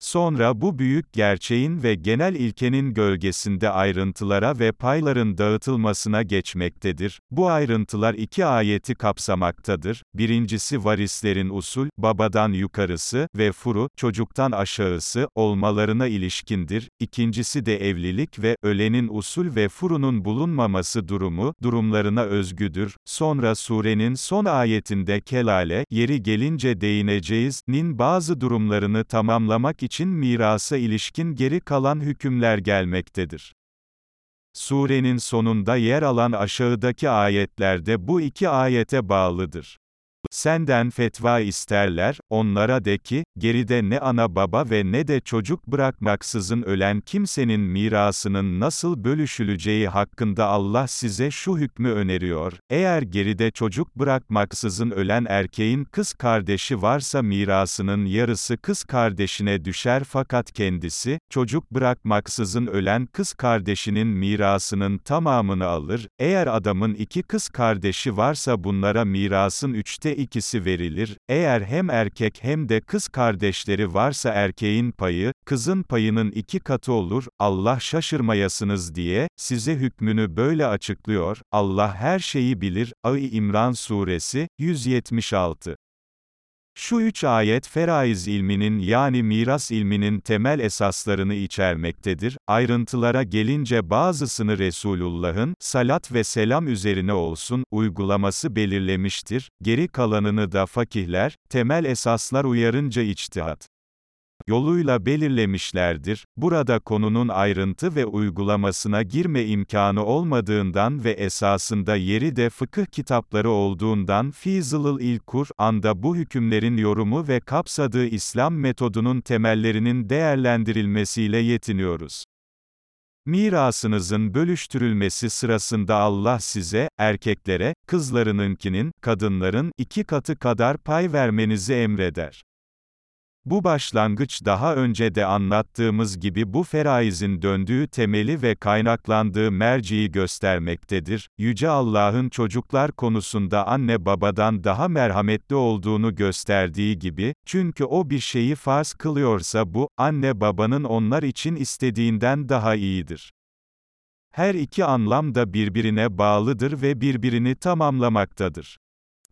Sonra bu büyük gerçeğin ve genel ilkenin gölgesinde ayrıntılara ve payların dağıtılmasına geçmektedir. Bu ayrıntılar iki ayeti kapsamaktadır. Birincisi varislerin usul, babadan yukarısı ve furu, çocuktan aşağısı, olmalarına ilişkindir. İkincisi de evlilik ve ölenin usul ve furunun bulunmaması durumu, durumlarına özgüdür. Sonra surenin son ayetinde kelale, yeri gelince değineceğiz, nin bazı durumlarını tamamlamak için mirasa ilişkin geri kalan hükümler gelmektedir. Surenin sonunda yer alan aşağıdaki ayetlerde bu iki ayete bağlıdır. Senden fetva isterler, onlara de ki, geride ne ana baba ve ne de çocuk bırakmaksızın ölen kimsenin mirasının nasıl bölüşüleceği hakkında Allah size şu hükmü öneriyor, eğer geride çocuk bırakmaksızın ölen erkeğin kız kardeşi varsa mirasının yarısı kız kardeşine düşer fakat kendisi, çocuk bırakmaksızın ölen kız kardeşinin mirasının tamamını alır, eğer adamın iki kız kardeşi varsa bunlara mirasın üçte ikisi verilir, eğer hem erkek hem de kız kardeşleri varsa erkeğin payı, kızın payının iki katı olur, Allah şaşırmayasınız diye, size hükmünü böyle açıklıyor, Allah her şeyi bilir, Ali İmran Suresi, 176 şu üç ayet feraiz ilminin yani miras ilminin temel esaslarını içermektedir. Ayrıntılara gelince bazısını Resulullah'ın, salat ve selam üzerine olsun, uygulaması belirlemiştir. Geri kalanını da fakihler, temel esaslar uyarınca içtihat yoluyla belirlemişlerdir. Burada konunun ayrıntı ve uygulamasına girme imkanı olmadığından ve esasında yeri de fıkıh kitapları olduğundan Fizılıl İlkur anda bu hükümlerin yorumu ve kapsadığı İslam metodunun temellerinin değerlendirilmesiyle yetiniyoruz. Mirasınızın bölüştürülmesi sırasında Allah size, erkeklere, kızlarınınkinin, kadınların, iki katı kadar pay vermenizi emreder. Bu başlangıç daha önce de anlattığımız gibi bu feraizin döndüğü temeli ve kaynaklandığı merciyi göstermektedir. Yüce Allah'ın çocuklar konusunda anne babadan daha merhametli olduğunu gösterdiği gibi, çünkü o bir şeyi farz kılıyorsa bu, anne babanın onlar için istediğinden daha iyidir. Her iki anlam da birbirine bağlıdır ve birbirini tamamlamaktadır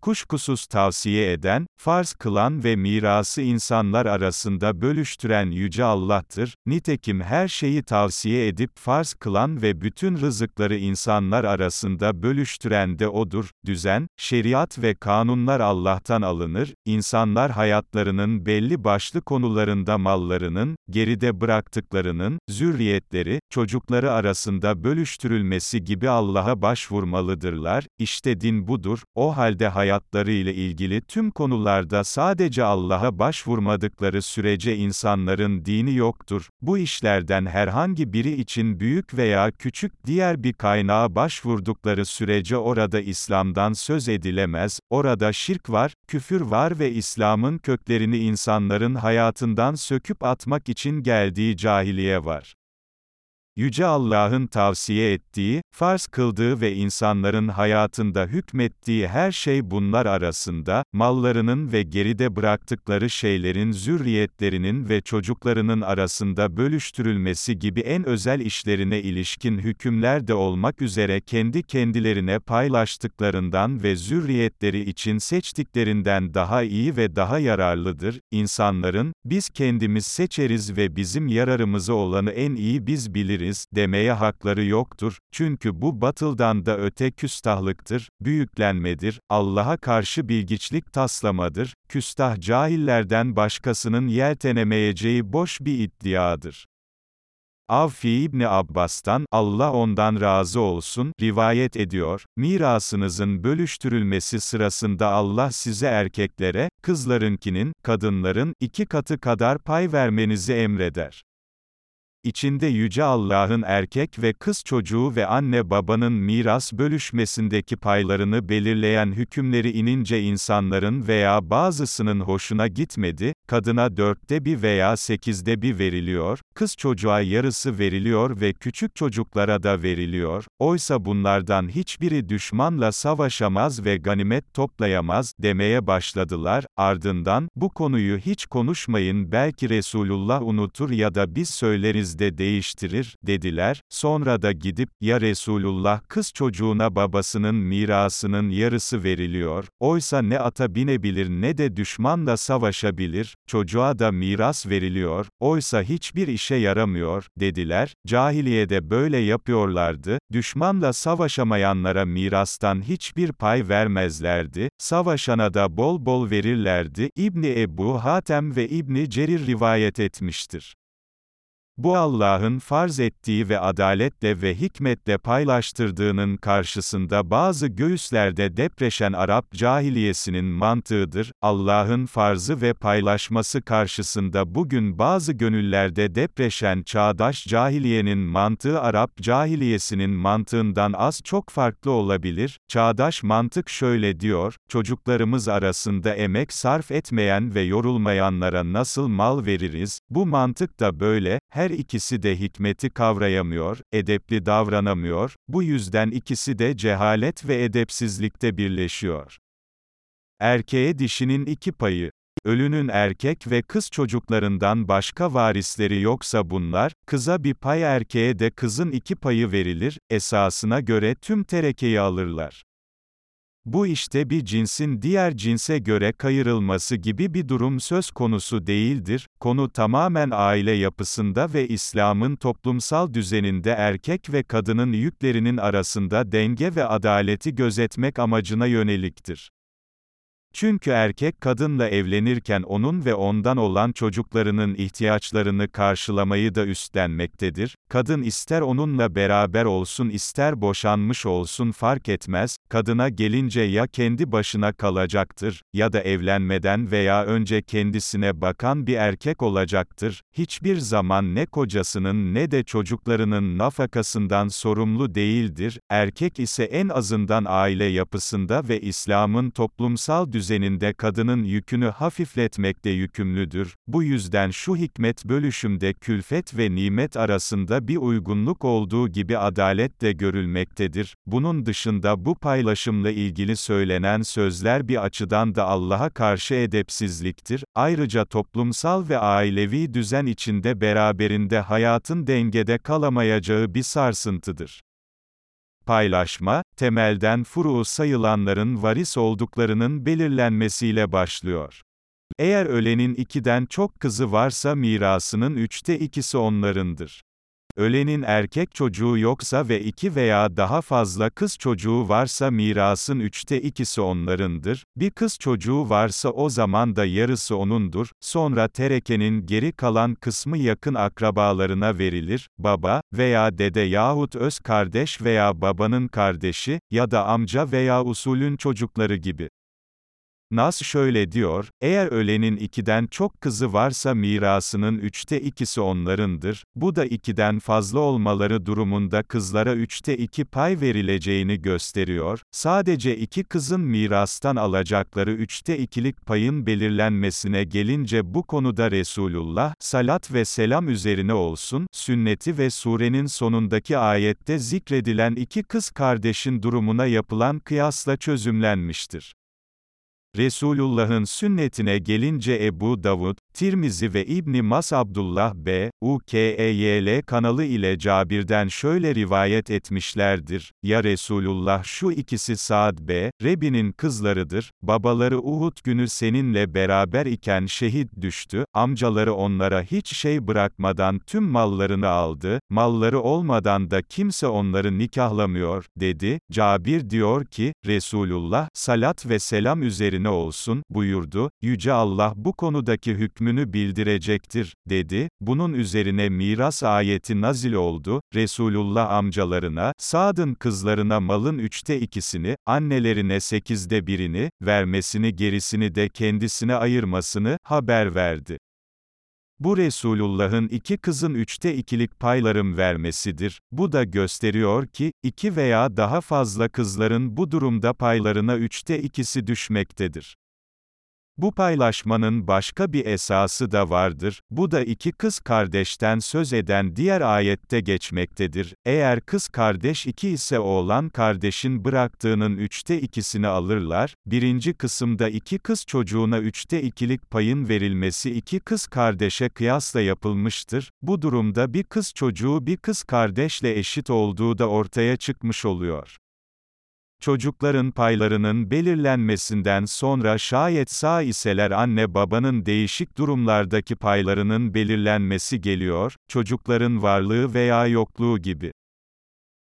kuşkusuz tavsiye eden, farz kılan ve mirası insanlar arasında bölüştüren Yüce Allah'tır, nitekim her şeyi tavsiye edip farz kılan ve bütün rızıkları insanlar arasında bölüştüren de O'dur, düzen, şeriat ve kanunlar Allah'tan alınır, insanlar hayatlarının belli başlı konularında mallarının, geride bıraktıklarının, zürriyetleri, çocukları arasında bölüştürülmesi gibi Allah'a başvurmalıdırlar, işte din budur, o halde hayat hayatları ile ilgili tüm konularda sadece Allah'a başvurmadıkları sürece insanların dini yoktur. Bu işlerden herhangi biri için büyük veya küçük diğer bir kaynağa başvurdukları sürece orada İslam'dan söz edilemez, orada şirk var, küfür var ve İslam'ın köklerini insanların hayatından söküp atmak için geldiği cahiliye var. Yüce Allah'ın tavsiye ettiği, farz kıldığı ve insanların hayatında hükmettiği her şey bunlar arasında, mallarının ve geride bıraktıkları şeylerin zürriyetlerinin ve çocuklarının arasında bölüştürülmesi gibi en özel işlerine ilişkin hükümler de olmak üzere kendi kendilerine paylaştıklarından ve zürriyetleri için seçtiklerinden daha iyi ve daha yararlıdır. İnsanların, biz kendimiz seçeriz ve bizim yararımıza olanı en iyi biz biliriz ederiz, demeye hakları yoktur, çünkü bu batıldan da öte küstahlıktır, büyüklenmedir, Allah'a karşı bilgiçlik taslamadır, küstah cahillerden başkasının yeltenemeyeceği boş bir iddiadır. Avfi İbni Abbas'tan, Allah ondan razı olsun, rivayet ediyor, mirasınızın bölüştürülmesi sırasında Allah size erkeklere, kızlarınkinin, kadınların, iki katı kadar pay vermenizi emreder içinde Yüce Allah'ın erkek ve kız çocuğu ve anne babanın miras bölüşmesindeki paylarını belirleyen hükümleri inince insanların veya bazısının hoşuna gitmedi, kadına dörtte bir veya sekizde bir veriliyor, kız çocuğa yarısı veriliyor ve küçük çocuklara da veriliyor, oysa bunlardan hiçbiri düşmanla savaşamaz ve ganimet toplayamaz, demeye başladılar, ardından, bu konuyu hiç konuşmayın belki Resulullah unutur ya da biz söyleriz de değiştirir, dediler, sonra da gidip, ya Resulullah kız çocuğuna babasının mirasının yarısı veriliyor, oysa ne ata binebilir ne de düşmanla savaşabilir, çocuğa da miras veriliyor, oysa hiçbir işe yaramıyor, dediler, cahiliyede böyle yapıyorlardı, düşmanla savaşamayanlara mirastan hiçbir pay vermezlerdi, savaşana da bol bol verirlerdi, İbni Ebu Hatem ve İbni Cerir rivayet etmiştir. Bu Allah'ın farz ettiği ve adaletle ve hikmetle paylaştırdığının karşısında bazı göğüslerde depreşen Arap cahiliyesinin mantığıdır. Allah'ın farzı ve paylaşması karşısında bugün bazı gönüllerde depreşen çağdaş cahiliyenin mantığı Arap cahiliyesinin mantığından az çok farklı olabilir. Çağdaş mantık şöyle diyor, çocuklarımız arasında emek sarf etmeyen ve yorulmayanlara nasıl mal veririz? Bu mantık da böyle, her her ikisi de hikmeti kavrayamıyor, edepli davranamıyor, bu yüzden ikisi de cehalet ve edepsizlikte birleşiyor. Erkeğe dişinin iki payı. Ölünün erkek ve kız çocuklarından başka varisleri yoksa bunlar, kıza bir pay erkeğe de kızın iki payı verilir, esasına göre tüm terekeyi alırlar. Bu işte bir cinsin diğer cinse göre kayırılması gibi bir durum söz konusu değildir, konu tamamen aile yapısında ve İslam'ın toplumsal düzeninde erkek ve kadının yüklerinin arasında denge ve adaleti gözetmek amacına yöneliktir. Çünkü erkek kadınla evlenirken onun ve ondan olan çocuklarının ihtiyaçlarını karşılamayı da üstlenmektedir. Kadın ister onunla beraber olsun ister boşanmış olsun fark etmez, kadına gelince ya kendi başına kalacaktır, ya da evlenmeden veya önce kendisine bakan bir erkek olacaktır. Hiçbir zaman ne kocasının ne de çocuklarının nafakasından sorumlu değildir. Erkek ise en azından aile yapısında ve İslam'ın toplumsal düzeninde düzeninde kadının yükünü hafifletmekte yükümlüdür. Bu yüzden şu hikmet bölüşümde külfet ve nimet arasında bir uygunluk olduğu gibi adalet de görülmektedir. Bunun dışında bu paylaşımla ilgili söylenen sözler bir açıdan da Allah'a karşı edepsizliktir. Ayrıca toplumsal ve ailevi düzen içinde beraberinde hayatın dengede kalamayacağı bir sarsıntıdır. Paylaşma, temelden furu sayılanların varis olduklarının belirlenmesiyle başlıyor. Eğer ölenin ikiden çok kızı varsa mirasının üçte ikisi onlarındır. Ölenin erkek çocuğu yoksa ve iki veya daha fazla kız çocuğu varsa mirasın üçte ikisi onlarındır, bir kız çocuğu varsa o zaman da yarısı onundur, sonra terekenin geri kalan kısmı yakın akrabalarına verilir, baba, veya dede yahut öz kardeş veya babanın kardeşi, ya da amca veya usulün çocukları gibi. Nas şöyle diyor, eğer ölenin ikiden çok kızı varsa mirasının üçte ikisi onlarındır, bu da ikiden fazla olmaları durumunda kızlara üçte iki pay verileceğini gösteriyor, sadece iki kızın mirastan alacakları üçte ikilik payın belirlenmesine gelince bu konuda Resulullah, salat ve selam üzerine olsun, sünneti ve surenin sonundaki ayette zikredilen iki kız kardeşin durumuna yapılan kıyasla çözümlenmiştir. Resulullah'ın sünnetine gelince Ebu Davud, Tirmizi ve İbni Mas Abdullah B. UKEYL kanalı ile Cabir'den şöyle rivayet etmişlerdir, ya Resulullah şu ikisi Saad B. Rebi'nin kızlarıdır, babaları Uhud günü seninle beraber iken şehit düştü, amcaları onlara hiç şey bırakmadan tüm mallarını aldı, malları olmadan da kimse onları nikahlamıyor, dedi, Cabir diyor ki, Resulullah, salat ve selam üzerine olsun, buyurdu, Yüce Allah bu konudaki hükmü hükmünü bildirecektir, dedi. Bunun üzerine miras ayeti nazil oldu. Resulullah amcalarına, Sad'ın kızlarına malın üçte ikisini, annelerine sekizde birini, vermesini gerisini de kendisine ayırmasını, haber verdi. Bu Resulullah'ın iki kızın üçte ikilik paylarım vermesidir. Bu da gösteriyor ki, iki veya daha fazla kızların bu durumda paylarına üçte ikisi düşmektedir. Bu paylaşmanın başka bir esası da vardır, bu da iki kız kardeşten söz eden diğer ayette geçmektedir. Eğer kız kardeş iki ise oğlan kardeşin bıraktığının üçte ikisini alırlar, birinci kısımda iki kız çocuğuna üçte ikilik payın verilmesi iki kız kardeşe kıyasla yapılmıştır, bu durumda bir kız çocuğu bir kız kardeşle eşit olduğu da ortaya çıkmış oluyor. Çocukların paylarının belirlenmesinden sonra şayet sağ iseler anne babanın değişik durumlardaki paylarının belirlenmesi geliyor, çocukların varlığı veya yokluğu gibi.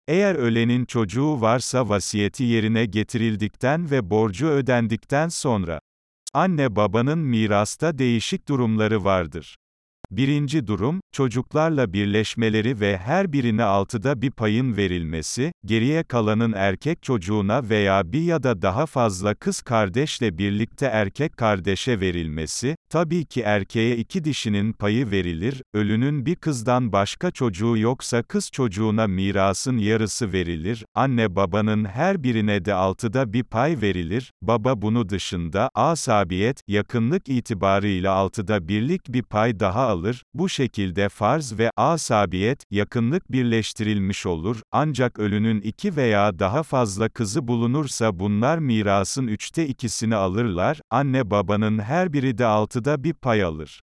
Eğer ölenin çocuğu varsa vasiyeti yerine getirildikten ve borcu ödendikten sonra, anne babanın mirasta değişik durumları vardır. Birinci durum, çocuklarla birleşmeleri ve her birine altıda bir payın verilmesi, geriye kalanın erkek çocuğuna veya bir ya da daha fazla kız kardeşle birlikte erkek kardeşe verilmesi, Tabii ki erkeğe iki dişinin payı verilir, ölünün bir kızdan başka çocuğu yoksa kız çocuğuna mirasın yarısı verilir, anne babanın her birine de altıda bir pay verilir, baba bunu dışında, asabiyet, yakınlık itibarıyla altıda birlik bir pay daha alır, bu şekilde farz ve asabiyet, yakınlık birleştirilmiş olur, ancak ölünün iki veya daha fazla kızı bulunursa bunlar mirasın üçte ikisini alırlar, anne babanın her biri de altıda bir pay alır.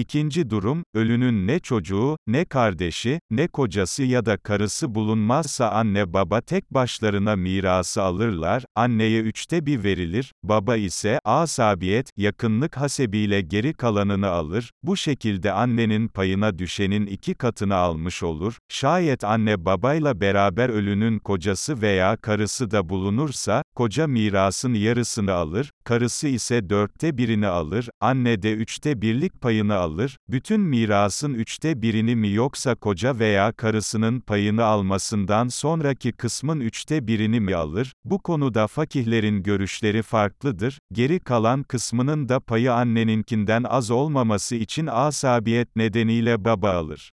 İkinci durum, ölünün ne çocuğu, ne kardeşi, ne kocası ya da karısı bulunmazsa anne baba tek başlarına mirası alırlar, anneye üçte bir verilir, baba ise, asabiyet, yakınlık hasebiyle geri kalanını alır, bu şekilde annenin payına düşenin iki katını almış olur, şayet anne babayla beraber ölünün kocası veya karısı da bulunursa, koca mirasın yarısını alır, karısı ise dörtte birini alır, anne de üçte birlik payını alır, bütün mirasın üçte birini mi yoksa koca veya karısının payını almasından sonraki kısmın üçte birini mi alır, bu konuda fakihlerin görüşleri farklıdır, geri kalan kısmının da payı anneninkinden az olmaması için asabiyet nedeniyle baba alır.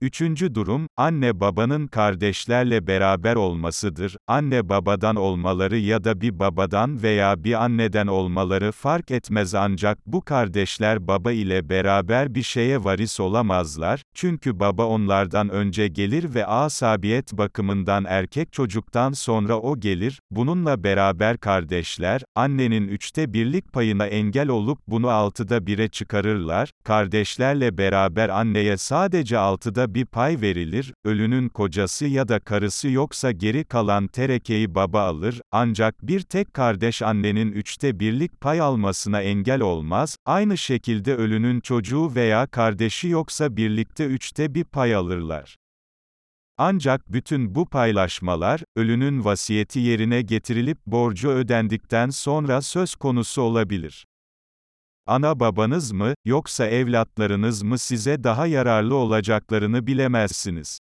Üçüncü durum, anne babanın kardeşlerle beraber olmasıdır. Anne babadan olmaları ya da bir babadan veya bir anneden olmaları fark etmez ancak bu kardeşler baba ile beraber bir şeye varis olamazlar, çünkü baba onlardan önce gelir ve asabiyet bakımından erkek çocuktan sonra o gelir, bununla beraber kardeşler, annenin üçte birlik payına engel olup bunu altıda bire çıkarırlar, kardeşlerle beraber anneye sadece altıda bir pay verilir, ölünün kocası ya da karısı yoksa geri kalan terekeyi baba alır, ancak bir tek kardeş annenin üçte birlik pay almasına engel olmaz, aynı şekilde ölünün çocuğu veya kardeşi yoksa birlikte üçte bir pay alırlar. Ancak bütün bu paylaşmalar, ölünün vasiyeti yerine getirilip borcu ödendikten sonra söz konusu olabilir. Ana babanız mı, yoksa evlatlarınız mı size daha yararlı olacaklarını bilemezsiniz.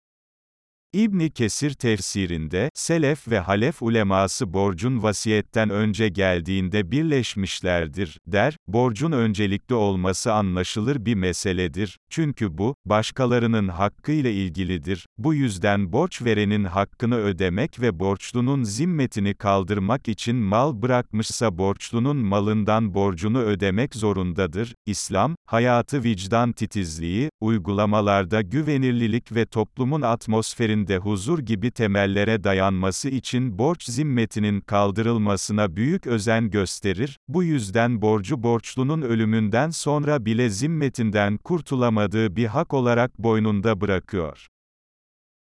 İbni Kesir tefsirinde, Selef ve Halef uleması borcun vasiyetten önce geldiğinde birleşmişlerdir, der, borcun öncelikli olması anlaşılır bir meseledir, çünkü bu, başkalarının hakkı ile ilgilidir, bu yüzden borç verenin hakkını ödemek ve borçlunun zimmetini kaldırmak için mal bırakmışsa borçlunun malından borcunu ödemek zorundadır, İslam, hayatı vicdan titizliği, uygulamalarda güvenirlilik ve toplumun atmosferini üzerinde huzur gibi temellere dayanması için borç zimmetinin kaldırılmasına büyük özen gösterir, bu yüzden borcu borçlunun ölümünden sonra bile zimmetinden kurtulamadığı bir hak olarak boynunda bırakıyor.